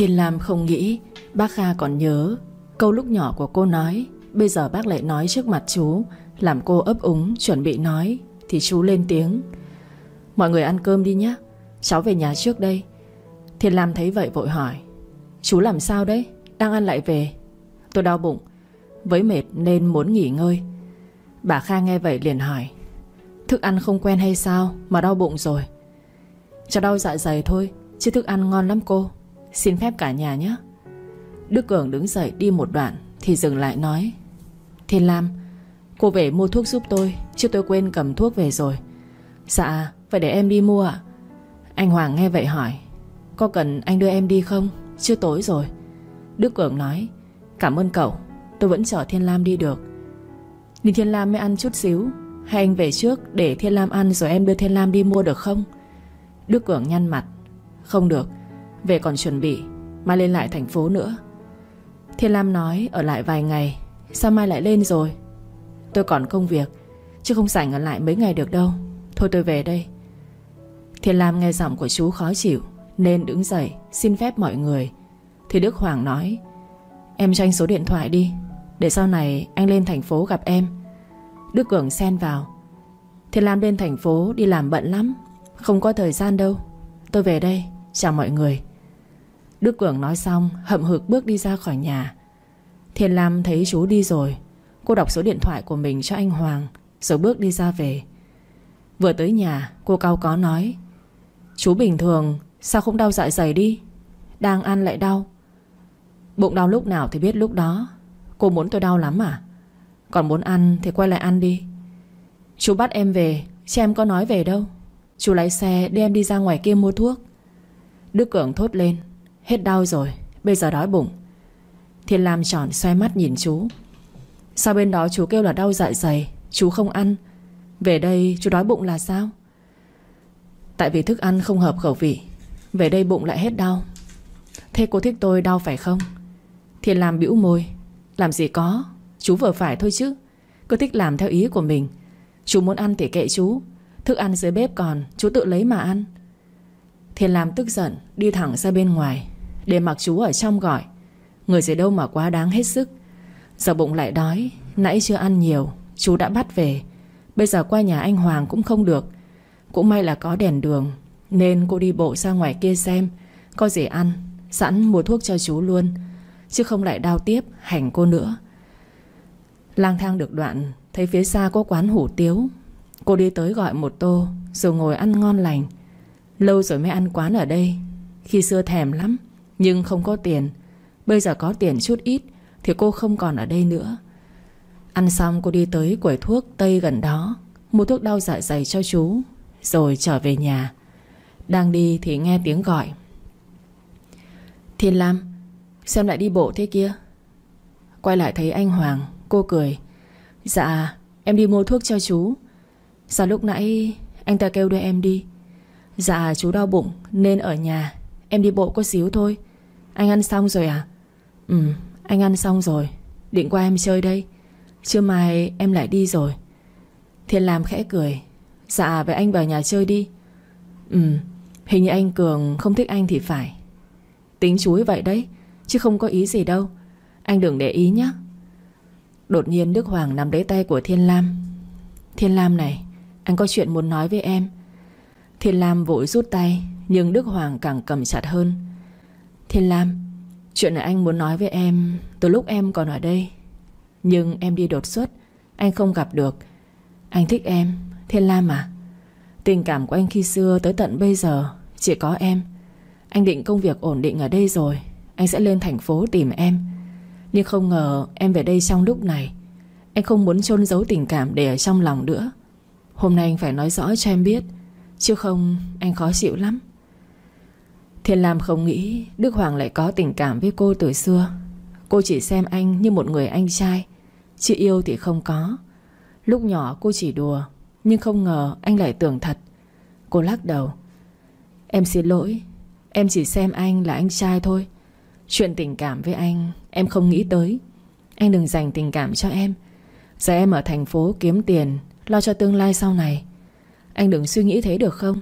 Thiên Lam không nghĩ, Bác Kha còn nhớ, Câu lúc nhỏ của cô nói, Bây giờ bác lại nói trước mặt chú, Làm cô ấp úng chuẩn bị nói, Thì chú lên tiếng. Mọi người ăn cơm đi nhé, Cháu về nhà trước đây. Thiên Lam thấy vậy vội hỏi, Chú làm sao đấy, Đang ăn lại về. Tôi đau bụng, Với mệt nên muốn nghỉ ngơi. Bà Kha nghe vậy liền hỏi, Thức ăn không quen hay sao Mà đau bụng rồi? Cho đau dạ dày thôi, Chứ thức ăn ngon lắm cô. Xin phép cả nhà nhé. Đức Cường đứng dậy đi một đoạn Thì dừng lại nói, Thiên Lam, Cô về mua thuốc giúp tôi, Chứ tôi quên cầm thuốc về rồi. Dạ phải để em đi mua ạ. Anh Hoàng nghe vậy hỏi, Có cần anh đưa em đi không? Chưa tối rồi. Đức Cường nói, Cảm ơn cậu, Tôi vẫn chở Thiên Lam đi được. Nên Thiên Lam mới ăn chút xíu, Hay anh về trước để Thiên Lam ăn Rồi em đưa Thiên Lam đi mua được không? Đức Cường nhăn mặt, Không được về còn chuẩn bị, Mai lên lại thành phố nữa. Thiên Lam nói, ở lại vài ngày, Sao mai lại lên rồi? Tôi còn công việc, Chứ không rảnh ở lại mấy ngày được đâu. Thôi tôi về đây. Thiên Lam nghe giọng của chú khó chịu, Nên đứng dậy, xin phép mọi người. Thì Đức Hoàng nói, Em cho anh số điện thoại đi, Để sau này anh lên thành phố gặp em. Đức Cường xen vào, Thiên Lam lên thành phố đi làm bận lắm, Không có thời gian đâu. Tôi về đây, Chào mọi người. Đức Cường nói xong, hậm hực bước đi ra khỏi nhà. Thiên Lam thấy chú đi rồi. Cô đọc số điện thoại của mình cho anh Hoàng, Rồi bước đi ra về. Vừa tới nhà, cô cao có nói, Chú bình thường, Sao không đau dạ dày đi? Đang ăn lại đau. Bụng đau lúc nào thì biết lúc đó. Cô muốn tôi đau lắm à? Còn muốn ăn thì quay lại ăn đi. Chú bắt em về Chứ em có nói về đâu. Chú lái xe đưa em đi ra ngoài kia mua thuốc. Đức Cường thốt lên Hết đau rồi, Bây giờ đói bụng. Thiên Lam tròn xoay mắt nhìn chú. Sao bên đó chú kêu là đau dạ dày, Chú không ăn? Về đây chú đói bụng là sao? Tại vì thức ăn không hợp khẩu vị, Về đây bụng lại hết đau. Thế cô thích tôi đau phải không? Thiên Lam bĩu môi. Làm gì có, Chú vừa phải thôi chứ. Cứ thích làm theo ý của mình. Chú muốn ăn thì kệ chú. Thức ăn dưới bếp còn, Chú tự lấy mà ăn. Thiên Lam tức giận, Đi thẳng ra bên ngoài. Để mặc chú ở trong gọi. Người gì đâu mà quá đáng hết sức. Giờ bụng lại đói Nãy chưa ăn nhiều, Chú đã bắt về. Bây giờ qua nhà anh Hoàng cũng không được. Cũng may là có đèn đường, Nên cô đi bộ ra ngoài kia xem, Có gì ăn, Sẵn mua thuốc cho chú luôn, Chứ không lại đau tiếp, hành cô nữa. Lang thang được đoạn, Thấy phía xa có quán hủ tiếu. Cô đi tới gọi một tô, Rồi ngồi ăn ngon lành. Lâu rồi mới ăn quán ở đây, Khi xưa thèm lắm. Nhưng không có tiền. Bây giờ có tiền chút ít Thì cô không còn ở đây nữa. Ăn xong cô đi tới quầy thuốc Tây gần đó, Mua thuốc đau dạ dày cho chú, Rồi trở về nhà. Đang đi thì nghe tiếng gọi. Thiên Lam, Xem lại đi bộ thế kia. Quay lại thấy anh Hoàng, Cô cười. Dạ em đi mua thuốc cho chú. Sao lúc nãy anh ta kêu đưa em đi? Dạ chú đau bụng Nên ở nhà. Em đi bộ có xíu thôi. Anh ăn xong rồi à? Ừ anh ăn xong rồi. Định qua em chơi đây. Trưa mai em lại đi rồi. Thiên Lam khẽ cười. Dạ vậy anh vào nhà chơi đi. Ừ Hình như anh Cường không thích anh thì phải. Tính chúi vậy đấy, Chứ không có ý gì đâu. Anh đừng để ý nhé Đột nhiên Đức Hoàng nắm lấy tay của Thiên Lam. Thiên Lam này, Anh có chuyện muốn nói với em. Thiên Lam vội rút tay, Nhưng Đức Hoàng càng cầm chặt hơn. Thiên Lam, Chuyện này anh muốn nói với em Từ lúc em còn ở đây. Nhưng em đi đột xuất, Anh không gặp được. Anh thích em, Thiên Lam à? Tình cảm của anh khi xưa tới tận bây giờ Chỉ có em. Anh định công việc ổn định ở đây rồi, Anh sẽ lên thành phố tìm em. Nhưng không ngờ em về đây trong lúc này, Anh không muốn chôn giấu tình cảm để ở trong lòng nữa. Hôm nay anh phải nói rõ cho em biết, Chứ không anh khó chịu lắm. Thiên Lam không nghĩ Đức Hoàng lại có tình cảm với cô từ xưa. Cô chỉ xem anh như một người anh trai. Chị yêu thì không có. Lúc nhỏ cô chỉ đùa, Nhưng không ngờ anh lại tưởng thật. Cô lắc đầu. Em xin lỗi. Em chỉ xem anh là anh trai thôi. Chuyện tình cảm với anh, Em không nghĩ tới. Anh đừng dành tình cảm cho em. Giờ em ở thành phố kiếm tiền, Lo cho tương lai sau này. Anh đừng suy nghĩ thế được không?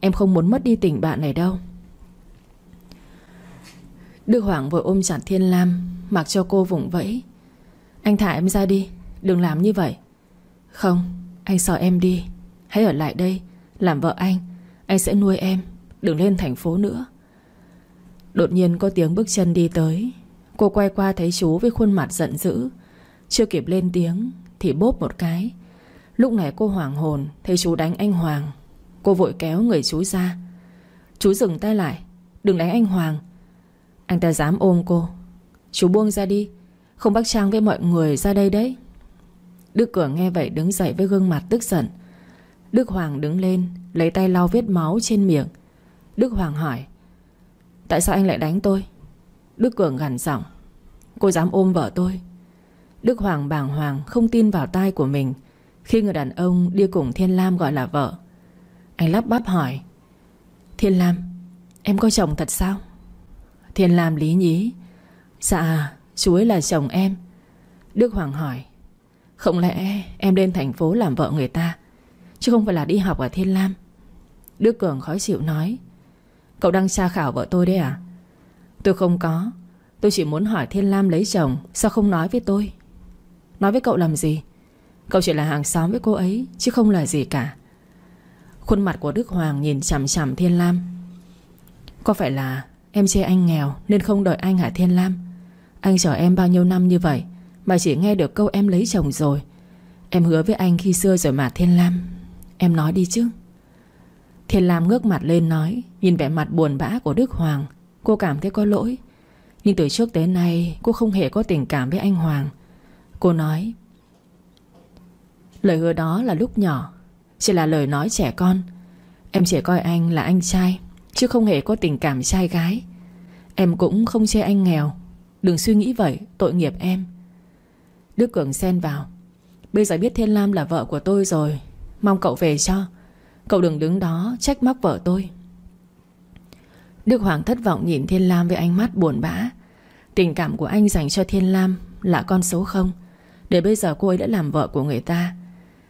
Em không muốn mất đi tình bạn này đâu. Đức Hoàng vội ôm chặt Thiên Lam, Mặc cho cô vùng vẫy. Anh thả em ra đi, Đừng làm như vậy. Không, Anh sợ em đi. Hãy ở lại đây, Làm vợ anh. Anh sẽ nuôi em, Đừng lên thành phố nữa. Đột nhiên có tiếng bước chân đi tới. Cô quay qua thấy chú với khuôn mặt giận dữ. Chưa kịp lên tiếng, Thì bốp một cái. Lúc này cô hoảng hồn, Thấy chú đánh anh Hoàng. Cô vội kéo người chú ra. Chú dừng tay lại, Đừng đánh anh Hoàng anh ta dám ôm cô. Chú buông ra đi. Không bắt trang với mọi người ra đây đấy. Đức Cường nghe vậy đứng dậy với gương mặt tức giận. Đức Hoàng đứng lên, Lấy tay lau vết máu trên miệng. Đức Hoàng hỏi, Tại sao anh lại đánh tôi? Đức Cường gằn giọng, Cô dám ôm vợ tôi. Đức Hoàng bàng hoàng, không tin vào tai của mình. Khi người đàn ông đi cùng Thiên Lam gọi là vợ, Anh lắp bắp hỏi, Thiên Lam, Em có chồng thật sao? Thiên Lam lý nhí. Dạ chú ấy là chồng em. Đức Hoàng hỏi, Không lẽ em lên thành phố làm vợ người ta, Chứ không phải là đi học ở Thiên Lam? Đức Cường khó chịu nói, Cậu đang tra khảo vợ tôi đấy à? Tôi không có. Tôi chỉ muốn hỏi Thiên Lam lấy chồng, Sao không nói với tôi? Nói với cậu làm gì? Cậu chỉ là hàng xóm với cô ấy, Chứ không là gì cả. Khuôn mặt của Đức Hoàng nhìn chằm chằm Thiên Lam. Có phải là Em chê anh nghèo nên không đợi anh hả Thiên Lam. Anh chờ em bao nhiêu năm như vậy Mà chỉ nghe được câu em lấy chồng rồi. Em hứa với anh khi xưa rồi mà, Thiên Lam. Em nói đi chứ. Thiên Lam ngước mặt lên nói, Nhìn vẻ mặt buồn bã của Đức Hoàng. Cô cảm thấy có lỗi. Nhưng từ trước tới nay, cô không hề có tình cảm với anh Hoàng. Cô nói, Lời hứa đó là lúc nhỏ, Chỉ là lời nói trẻ con. Em chỉ coi anh là anh trai. Chứ không hề có tình cảm trai gái. Em cũng không chê anh nghèo. Đừng suy nghĩ vậy, tội nghiệp em. Đức Cường xen vào. Bây giờ biết Thiên Lam là vợ của tôi rồi. Mong cậu về cho. Cậu đừng đứng đó trách móc vợ tôi. Đức Hoàng thất vọng nhìn Thiên Lam với ánh mắt buồn bã. Tình cảm của anh dành cho Thiên Lam Là con số không. Để bây giờ cô ấy đã làm vợ của người ta,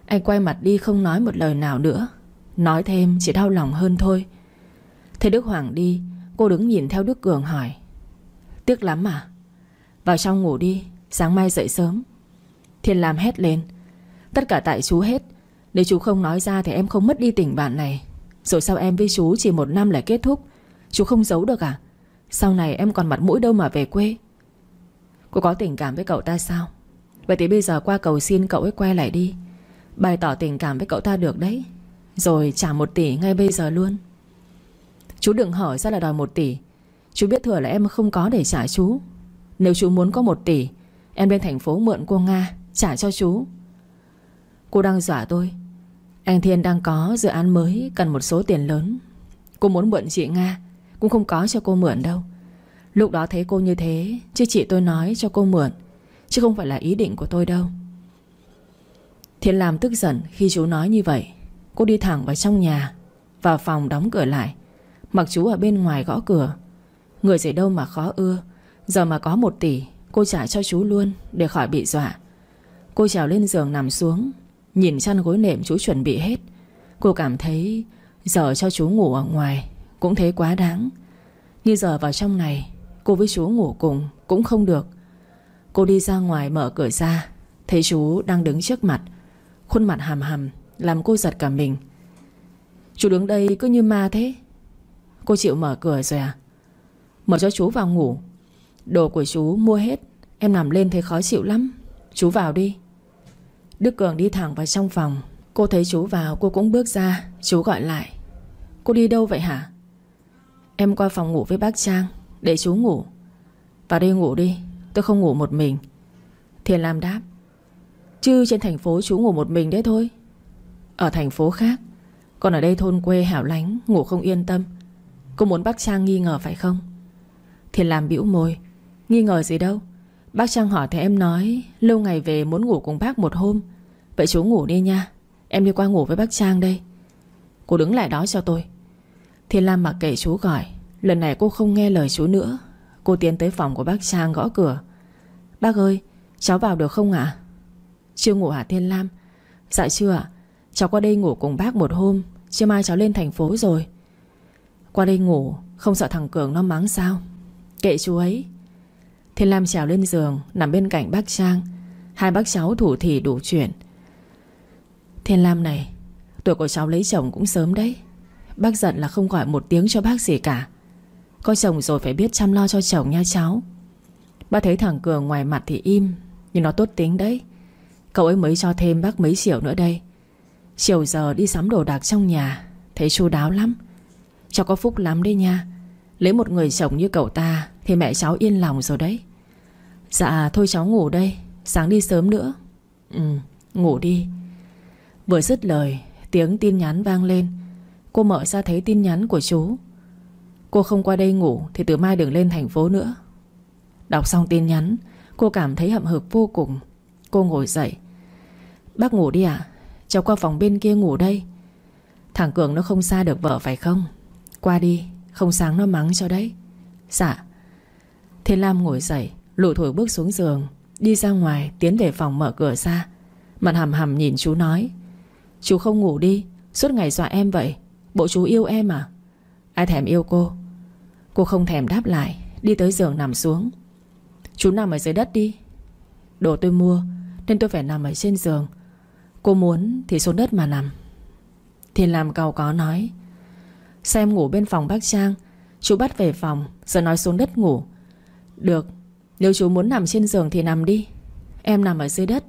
Anh quay mặt đi không nói một lời nào nữa. Nói thêm chỉ đau lòng hơn thôi. Thấy Đức Hoàng đi, Cô đứng nhìn theo Đức Cường hỏi. Tiếc lắm à? Vào trong ngủ đi, Sáng mai dậy sớm. Thiên Lam hét lên. Tất cả tại chú hết. Nếu chú không nói ra thì em không mất đi tình bạn này. Rồi sao em với chú chỉ một năm là kết thúc? Chú không giấu được à? Sau này em còn mặt mũi đâu mà về quê. Cô có tình cảm với cậu ta sao? Vậy thì bây giờ qua cầu xin cậu ấy quay lại đi. Bày tỏ tình cảm với cậu ta được đấy. Rồi trả một tỷ ngay bây giờ luôn. Chú đừng hỏi ra là đòi một tỷ. Chú biết thừa là em không có để trả chú. Nếu chú muốn có một tỷ, Em lên thành phố mượn cô Nga Trả cho chú. Cô đang dọa tôi. Anh Thiên đang có dự án mới, Cần một số tiền lớn. Cô muốn mượn chị Nga, Cũng không có cho cô mượn đâu. Lúc đó thấy cô như thế, Chứ chị tôi nói cho cô mượn, Chứ không phải là ý định của tôi đâu. Thiên làm tức giận khi chú nói như vậy. Cô đi thẳng vào trong nhà, Vào phòng đóng cửa lại. Mặc chú ở bên ngoài gõ cửa. Người gì đâu mà khó ưa. Giờ mà có một tỷ, Cô trả cho chú luôn để khỏi bị dọa. Cô trèo lên giường nằm xuống, Nhìn chăn gối nệm chú chuẩn bị hết. Cô cảm thấy Giờ cho chú ngủ ở ngoài Cũng thấy quá đáng. Như giờ vào trong này, Cô với chú ngủ cùng cũng không được. Cô đi ra ngoài mở cửa ra, Thấy chú đang đứng trước mặt. Khuôn mặt hàm hàm Làm cô giật cả mình. Chú đứng đây cứ như ma thế. Cô chịu mở cửa rồi à? Mở cho chú vào ngủ. Đồ của chú mua hết. Em nằm lên thấy khó chịu lắm. Chú vào đi. Đức Cường đi thẳng vào trong phòng. Cô thấy chú vào, cô cũng bước ra. Chú gọi lại. Cô đi đâu vậy hả? Em qua phòng ngủ với bác Trang, Để chú ngủ. Vào đây ngủ đi, Tôi không ngủ một mình. Thiên Lam đáp. Chứ trên thành phố chú ngủ một mình đấy thôi. Ở thành phố khác. Còn ở đây thôn quê hẻo lánh, Ngủ không yên tâm. Cô muốn bác Trang nghi ngờ phải không? Thiên Lam bĩu môi. Nghi ngờ gì đâu. Bác Trang hỏi thì em nói, Lâu ngày về muốn ngủ cùng bác một hôm. Vậy chú ngủ đi nha. Em đi qua ngủ với bác Trang đây. Cô đứng lại đó cho tôi. Thiên Lam mặc kệ chú gọi. Lần này cô không nghe lời chú nữa. Cô tiến tới phòng của bác Trang gõ cửa. Bác ơi, cháu vào được không ạ? Chưa ngủ hả Thiên Lam? Dạ chưa ạ. Cháu qua đây ngủ cùng bác một hôm. Chưa mai cháu lên thành phố rồi. Qua đây ngủ, Không sợ thằng Cường nó mắng sao? Kệ chú ấy. Thiên Lam trèo lên giường, Nằm bên cạnh bác Trang. Hai bác cháu thủ thì đủ chuyện. Thiên Lam này, Tuổi của cháu lấy chồng cũng sớm đấy. Bác giận là không gọi một tiếng cho bác gì cả. Có chồng rồi phải biết chăm lo cho chồng nha cháu. Bác thấy thằng Cường ngoài mặt thì im, Nhưng nó tốt tính đấy. Cậu ấy mới cho thêm bác mấy triệu nữa đây. Chiều giờ đi sắm đồ đạc trong nhà, Thấy chu đáo lắm. Cháu có phúc lắm đấy nha. Lấy một người chồng như cậu ta Thì mẹ cháu yên lòng rồi đấy. Dạ thôi cháu ngủ đây. Sáng đi sớm nữa. Ừ ngủ đi. Vừa dứt lời, Tiếng tin nhắn vang lên. Cô mở ra thấy tin nhắn của chú. Cô không qua đây ngủ Thì từ mai đừng lên thành phố nữa. Đọc xong tin nhắn, Cô cảm thấy hậm hực vô cùng. Cô ngồi dậy. Bác ngủ đi ạ. À? Cháu qua phòng bên kia ngủ đây. Thằng Cường nó không xa được vợ phải không? Qua đi, Không sáng nó mắng cho đấy. Dạ. Thiên Lam ngồi dậy, Lụ thổi bước xuống giường, Đi ra ngoài, tiến về phòng mở cửa ra. Mặt hầm hầm nhìn chú nói, Chú không ngủ đi, Suốt ngày dọa em vậy, Bộ chú yêu em à? Ai thèm yêu cô? Cô không thèm đáp lại, Đi tới giường nằm xuống. Chú nằm ở dưới đất đi. Đồ tôi mua, Nên tôi phải nằm ở trên giường. Cô muốn thì xuống đất mà nằm. Thiên Lam cầu có nói Xem ngủ bên phòng bác Trang. Chú bắt về phòng, rồi nói xuống đất ngủ. Được, Nếu chú muốn nằm trên giường thì nằm đi. Em nằm ở dưới đất.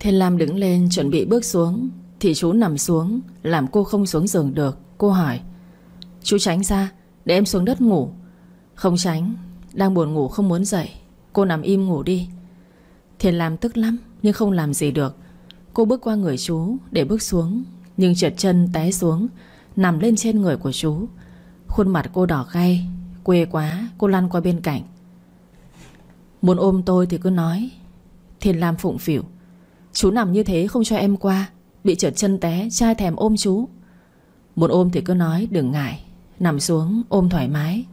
Thiên Lam đứng lên, chuẩn bị bước xuống. Thì chú nằm xuống, Làm cô không xuống giường được. Cô hỏi, Chú tránh ra, Để em xuống đất ngủ. Không tránh, Đang buồn ngủ không muốn dậy. Cô nằm im ngủ đi. Thiên Lam tức lắm, Nhưng không làm gì được. Cô bước qua người chú, để bước xuống. Nhưng trượt chân té xuống. Nằm lên trên người của chú. Khuôn mặt cô đỏ gay, Quê quá, cô lăn qua bên cạnh. Muốn ôm tôi thì cứ nói, Thiên Lam phụng phỉu Chú nằm như thế không cho em qua, Bị trượt chân té, trai thèm ôm chú. Muốn ôm thì cứ nói, đừng ngại, Nằm xuống, ôm thoải mái.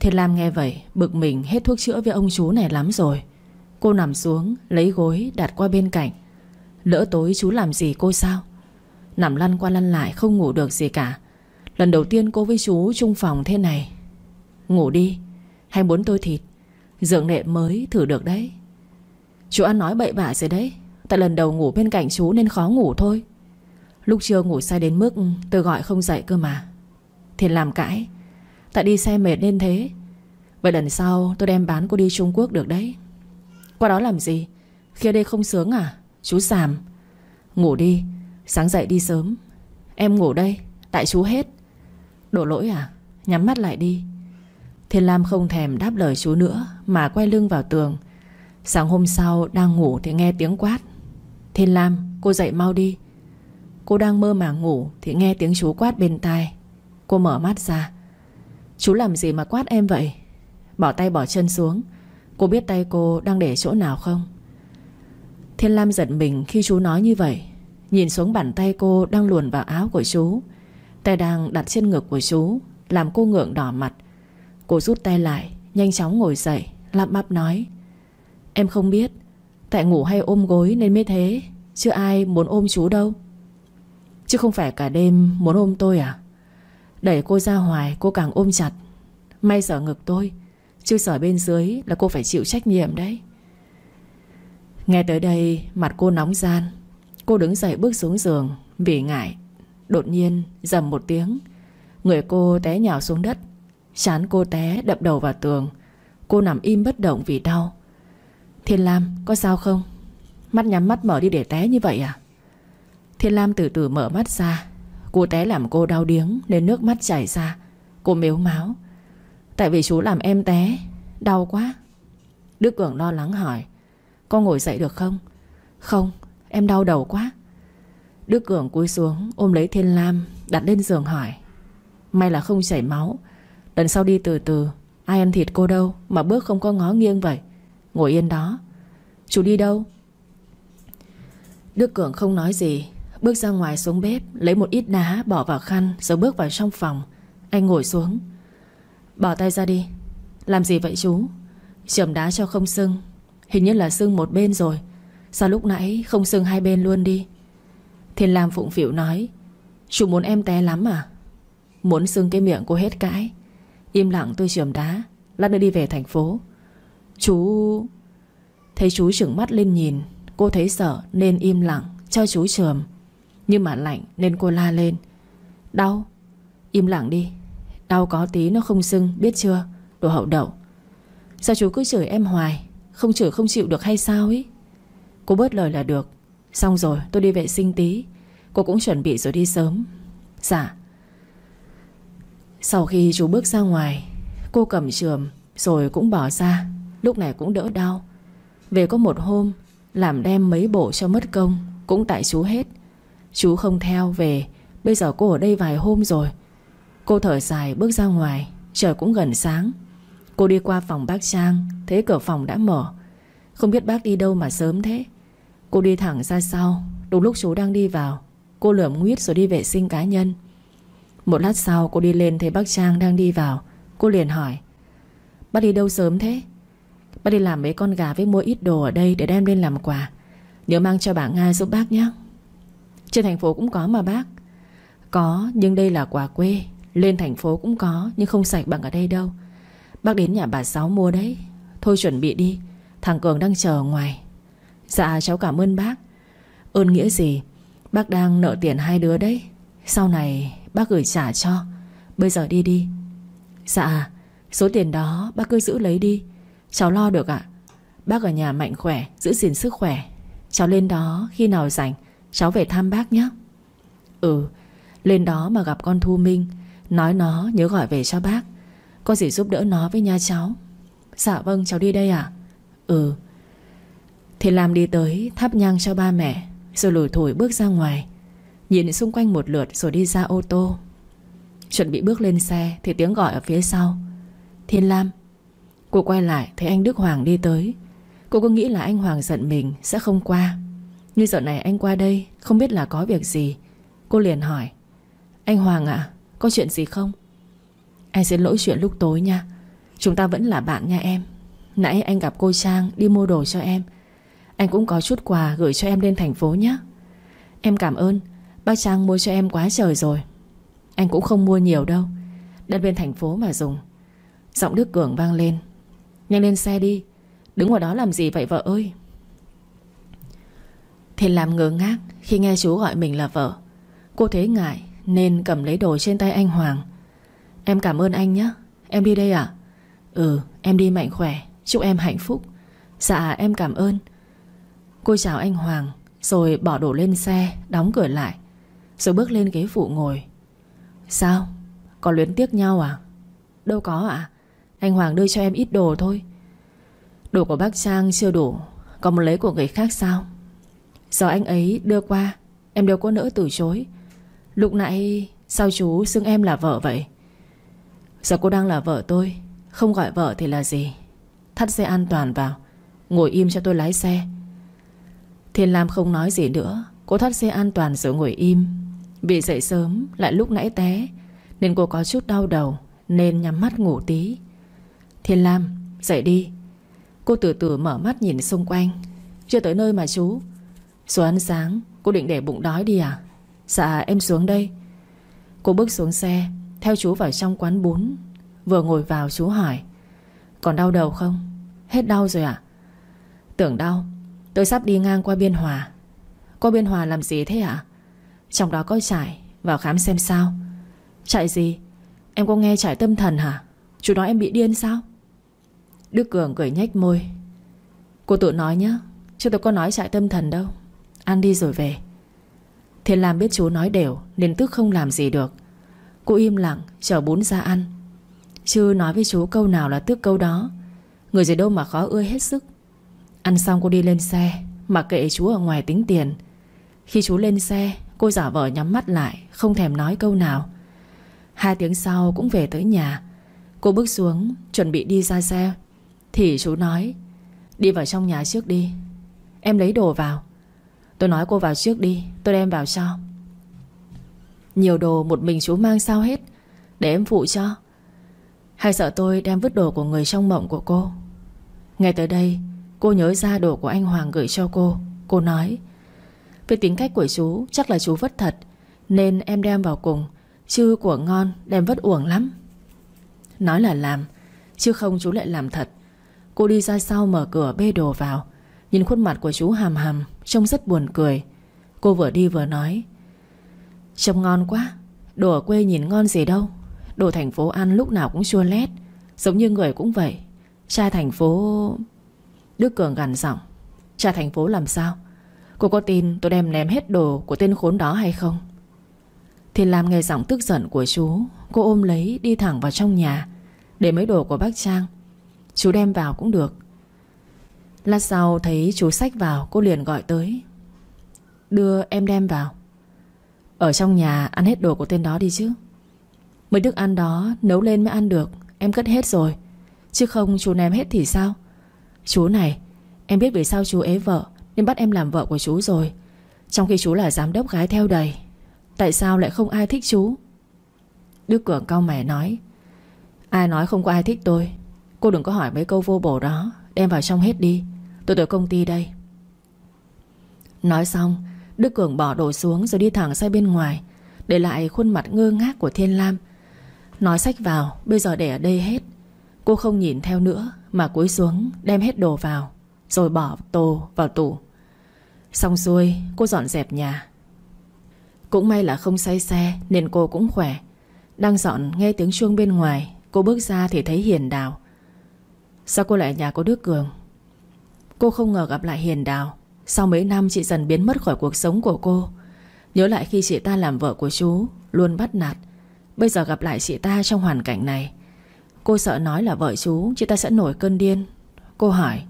Thiên Lam nghe vậy, Bực mình hết thuốc chữa với ông chú này lắm rồi. Cô nằm xuống, Lấy gối đặt qua bên cạnh. Lỡ tối chú làm gì cô sao? Nằm lăn qua lăn lại không ngủ được gì cả. Lần đầu tiên cô với chú chung phòng thế này. Ngủ đi, Hay muốn tôi thịt? Dưỡng nệm mới thử được đấy. Chú ăn nói bậy bạ rồi đấy. Tại lần đầu ngủ bên cạnh chú nên khó ngủ thôi. Lúc chưa ngủ say đến mức Tôi gọi không dậy cơ mà. Thì làm cãi. Tại đi xe mệt nên thế. Vậy lần sau tôi đem bán cô đi Trung Quốc được đấy. Qua đó làm gì? Khi đây không sướng à? Chú Sàm Ngủ đi. Sáng dậy đi sớm. Em ngủ đây, Tại chú hết. Đổ lỗi à? Nhắm mắt lại đi. Thiên Lam không thèm đáp lời chú nữa Mà quay lưng vào tường. Sáng hôm sau đang ngủ thì nghe tiếng quát. Thiên Lam, cô dậy mau đi. Cô đang mơ màng ngủ Thì nghe tiếng chú quát bên tai. Cô mở mắt ra. Chú làm gì mà quát em vậy? Bỏ tay bỏ chân xuống. Cô biết tay cô đang để chỗ nào không? Thiên Lam giật mình khi chú nói như vậy. Nhìn xuống bàn tay cô đang luồn vào áo của chú. Tay đang đặt trên ngực của chú, Làm cô ngượng đỏ mặt. Cô rút tay lại, Nhanh chóng ngồi dậy, Lắp bắp nói. Em không biết, Tại ngủ hay ôm gối nên mới thế, Chứ ai muốn ôm chú đâu. Chứ không phải cả đêm muốn ôm tôi à? Đẩy cô ra hoài cô càng ôm chặt. May sở ngực tôi, Chứ sở bên dưới là cô phải chịu trách nhiệm đấy. Nghe tới đây, mặt cô nóng gian. Cô đứng dậy bước xuống giường, Vì ngại. Đột nhiên, dầm một tiếng. Người cô té nhào xuống đất. Chán cô té đập đầu vào tường. Cô nằm im bất động vì đau. Thiên Lam, có sao không? Mắt nhắm mắt mở đi để té như vậy à? Thiên Lam từ từ mở mắt ra. Cô té làm cô đau điếng, Nên nước mắt chảy ra. Cô mếu máu. Tại vì chú làm em té, Đau quá. Đức Cường lo lắng hỏi, Con ngồi dậy được không? Không em đau đầu quá. Đức Cường cúi xuống, ôm lấy Thiên Lam, Đặt lên giường hỏi. May là không chảy máu. Lần sau đi từ từ, Ai ăn thịt cô đâu Mà bước không có ngó nghiêng vậy. Ngồi yên đó. Chú đi đâu? Đức Cường không nói gì, Bước ra ngoài xuống bếp, Lấy một ít đá bỏ vào khăn Rồi bước vào trong phòng. Anh ngồi xuống. Bỏ tay ra đi. Làm gì vậy chú? Chầm đá cho không sưng. Hình như là sưng một bên rồi. Sao lúc nãy không sưng hai bên luôn đi? Thiên Lam phụng phịu nói Chú muốn em té lắm à? Muốn sưng cái miệng cô hết cãi. Im lặng tôi chườm đá, Lát nữa đi về thành phố. Chú... Thấy chú trưởng mắt lên nhìn, Cô thấy sợ nên im lặng, Cho chú trường Nhưng mà lạnh nên cô la lên, Đau. Im lặng đi, Đau có tí nó không sưng biết chưa? Đồ hậu đậu. Sao chú cứ chửi em hoài? Không chửi không chịu được hay sao ấy? Cô bớt lời là được. Xong rồi, tôi đi vệ sinh tí. Cô cũng chuẩn bị rồi đi sớm. Dạ. Sau khi chú bước ra ngoài, Cô cầm trường Rồi cũng bỏ ra. Lúc này cũng đỡ đau. Về có một hôm, Làm đem mấy bộ cho mất công, Cũng tại chú hết. Chú không theo về, Bây giờ cô ở đây vài hôm rồi. Cô thở dài bước ra ngoài, Trời cũng gần sáng. Cô đi qua phòng bác Trang, Thấy cửa phòng đã mở. Không biết bác đi đâu mà sớm thế. Cô đi thẳng ra sau. Đúng lúc chú đang đi vào, Cô lượm nguyết rồi đi vệ sinh cá nhân. Một lát sau, cô đi lên thấy bác Trang đang đi vào. Cô liền hỏi, Bác đi đâu sớm thế? Bác đi làm mấy con gà với mua ít đồ ở đây Để đem lên làm quà. Nhớ mang cho bà Nga giúp bác nhé Trên thành phố cũng có mà bác. Có, nhưng đây là quà quê. Lên thành phố cũng có, Nhưng không sạch bằng ở đây đâu. Bác đến nhà bà Sáu mua đấy. Thôi chuẩn bị đi. Thằng Cường đang chờ ngoài. Dạ cháu cảm ơn bác. Ơn nghĩa gì? Bác đang nợ tiền hai đứa đấy. Sau này bác gửi trả cho. Bây giờ đi đi. Dạ Số tiền đó bác cứ giữ lấy đi. Cháu lo được ạ. Bác ở nhà mạnh khỏe, Giữ gìn sức khỏe. Cháu lên đó khi nào rảnh, Cháu về thăm bác nhé. Ừ Lên đó mà gặp con Thu Minh, Nói nó nhớ gọi về cho bác. Có gì giúp đỡ nó với nha cháu? Dạ vâng cháu đi đây ạ. Ừ. Thì Lam đi tới, thắp nhang cho ba mẹ, Rồi lủi thổi bước ra ngoài. Nhìn xung quanh một lượt rồi đi ra ô tô. Chuẩn bị bước lên xe Thì tiếng gọi ở phía sau. Thiên Lam, Cô quay lại thấy anh Đức Hoàng đi tới. Cô có nghĩ là anh Hoàng giận mình Sẽ không qua? Nhưng giờ này anh qua đây, Không biết là có việc gì. Cô liền hỏi, Anh Hoàng ạ, Có chuyện gì không? Anh xin lỗi chuyện lúc tối nha. Chúng ta vẫn là bạn nha em. Nãy anh gặp cô Trang đi mua đồ cho em. Anh cũng có chút quà gửi cho em lên thành phố nhé. Em cảm ơn. Bác Trang mua cho em quá trời rồi. Anh cũng không mua nhiều đâu. Đem lên thành phố mà dùng. Giọng Đức Cường vang lên. Nhanh lên xe đi. Đứng ở đó làm gì vậy vợ ơi? Thiên làm ngơ ngác Khi nghe chú gọi mình là vợ. Cô thấy ngại nên cầm lấy đồ trên tay anh Hoàng. Em cảm ơn anh nhé. Em đi đây à? Ừ em đi mạnh khỏe. Chúc em hạnh phúc. Dạ em cảm ơn. Cô chào anh Hoàng, Rồi bỏ đồ lên xe, Đóng cửa lại, Rồi bước lên ghế phụ ngồi. Sao? Có luyến tiếc nhau à? Đâu có ạ. Anh Hoàng đưa cho em ít đồ thôi. Đồ của bác Trang chưa đủ Còn một lấy của người khác sao? Do anh ấy đưa qua, Em đâu có nỡ từ chối. Lúc nãy, sao chú xưng em là vợ vậy? Giờ cô đang là vợ tôi, Không gọi vợ thì là gì? Thắt xe an toàn vào, Ngồi im cho tôi lái xe. Thiên Lam không nói gì nữa. Cô thắt xe an toàn rồi ngồi im. Bị dậy sớm, lại lúc nãy té, Nên cô có chút đau đầu, Nên nhắm mắt ngủ tí. Thiên Lam, dậy đi. Cô từ từ mở mắt nhìn xung quanh. Chưa tới nơi mà chú. Xuống ăn sáng, Cô định để bụng đói đi à? Dạ em xuống đây. Cô bước xuống xe, Theo chú vào trong quán bún. Vừa ngồi vào, chú hỏi, Còn đau đầu không? Hết đau rồi à? Tưởng đau. Tôi sắp đi ngang qua Biên Hòa. Qua Biên Hòa làm gì thế ạ? Trong đó có trại, Vào khám xem sao. Trại gì? Em có nghe trại tâm thần hả? Chú nói em bị điên sao? Đức Cường cười nhếch môi. Cô tự nói nhé, Chứ tôi có nói trại tâm thần đâu. Ăn đi rồi về. Thiên Lam biết chú nói đều, Nên tức không làm gì được. Cô im lặng, chờ bún ra ăn. Chứ nói với chú câu nào là tức câu đó. Người gì đâu mà khó ưa hết sức. Ăn xong cô đi lên xe, Mặc kệ chú ở ngoài tính tiền. Khi chú lên xe, Cô giả vờ nhắm mắt lại, Không thèm nói câu nào. Hai tiếng sau cũng về tới nhà. Cô bước xuống, chuẩn bị đi ra xe. Thì chú nói, Đi vào trong nhà trước đi. Em lấy đồ vào. Tôi nói, cô vào trước đi, Tôi đem vào cho. Nhiều đồ một mình chú mang sao hết, Để em phụ cho. Hay sợ tôi đem vứt đồ của người trong mộng của cô. Ngay tới đây Cô nhớ ra đồ của anh Hoàng gửi cho cô. Cô nói Về tính cách của chú, chắc là chú vất thật, Nên em đem vào cùng. Chứ của ngon, đem vất uổng lắm. Nói là làm, Chứ không chú lại làm thật. Cô đi ra sau mở cửa bê đồ vào. Nhìn khuôn mặt của chú hàm hàm, Trông rất buồn cười. Cô vừa đi vừa nói, Trông ngon quá, Đồ ở quê nhìn ngon gì đâu. Đồ thành phố ăn lúc nào cũng chua lét, Giống như người cũng vậy. Trai thành phố Đức Cường gằn giọng, cha thành phố làm sao? Cô có tin tôi đem ném hết đồ của tên khốn đó hay không? Thiên Lam nghe giọng tức giận của chú, Cô ôm lấy đi thẳng vào trong nhà, Để mấy đồ của bác Trang. Chú đem vào cũng được. Lát sau thấy chú sách vào, Cô liền gọi tới, Đưa em đem vào. Ở trong nhà ăn hết đồ của tên đó đi chứ. Mấy thức ăn đó nấu lên mới ăn được, Em cất hết rồi. Chứ không chú ném hết thì sao? Chú này, Em biết vì sao chú ế vợ Nên bắt em làm vợ của chú rồi. Trong khi chú là giám đốc gái theo đầy, Tại sao lại không ai thích chú? Đức Cường cau mẻ nói, Ai nói không có ai thích tôi? Cô đừng có hỏi mấy câu vô bổ đó, Đem vào trong hết đi. Tôi tới công ty đây. Nói xong, Đức Cường bỏ đồ xuống rồi đi thẳng ra bên ngoài, Để lại khuôn mặt ngơ ngác của Thiên Lam. Nói sách vào, Bây giờ để ở đây hết. Cô không nhìn theo nữa. Mà cúi xuống, đem hết đồ vào, Rồi bỏ tô vào tủ. Xong xuôi, cô dọn dẹp nhà. Cũng may là không say xe, Nên cô cũng khỏe. Đang dọn, nghe tiếng chuông bên ngoài, Cô bước ra thì thấy Hiền Đào. Sao cô lại nhà cô Đức Cường? Cô không ngờ gặp lại Hiền Đào. Sau mấy năm, chị dần biến mất khỏi cuộc sống của cô. Nhớ lại khi chị ta làm vợ của chú, Luôn bắt nạt. Bây giờ gặp lại chị ta trong hoàn cảnh này Cô sợ nói là vợ chú, Chị ta sẽ nổi cơn điên. Cô hỏi,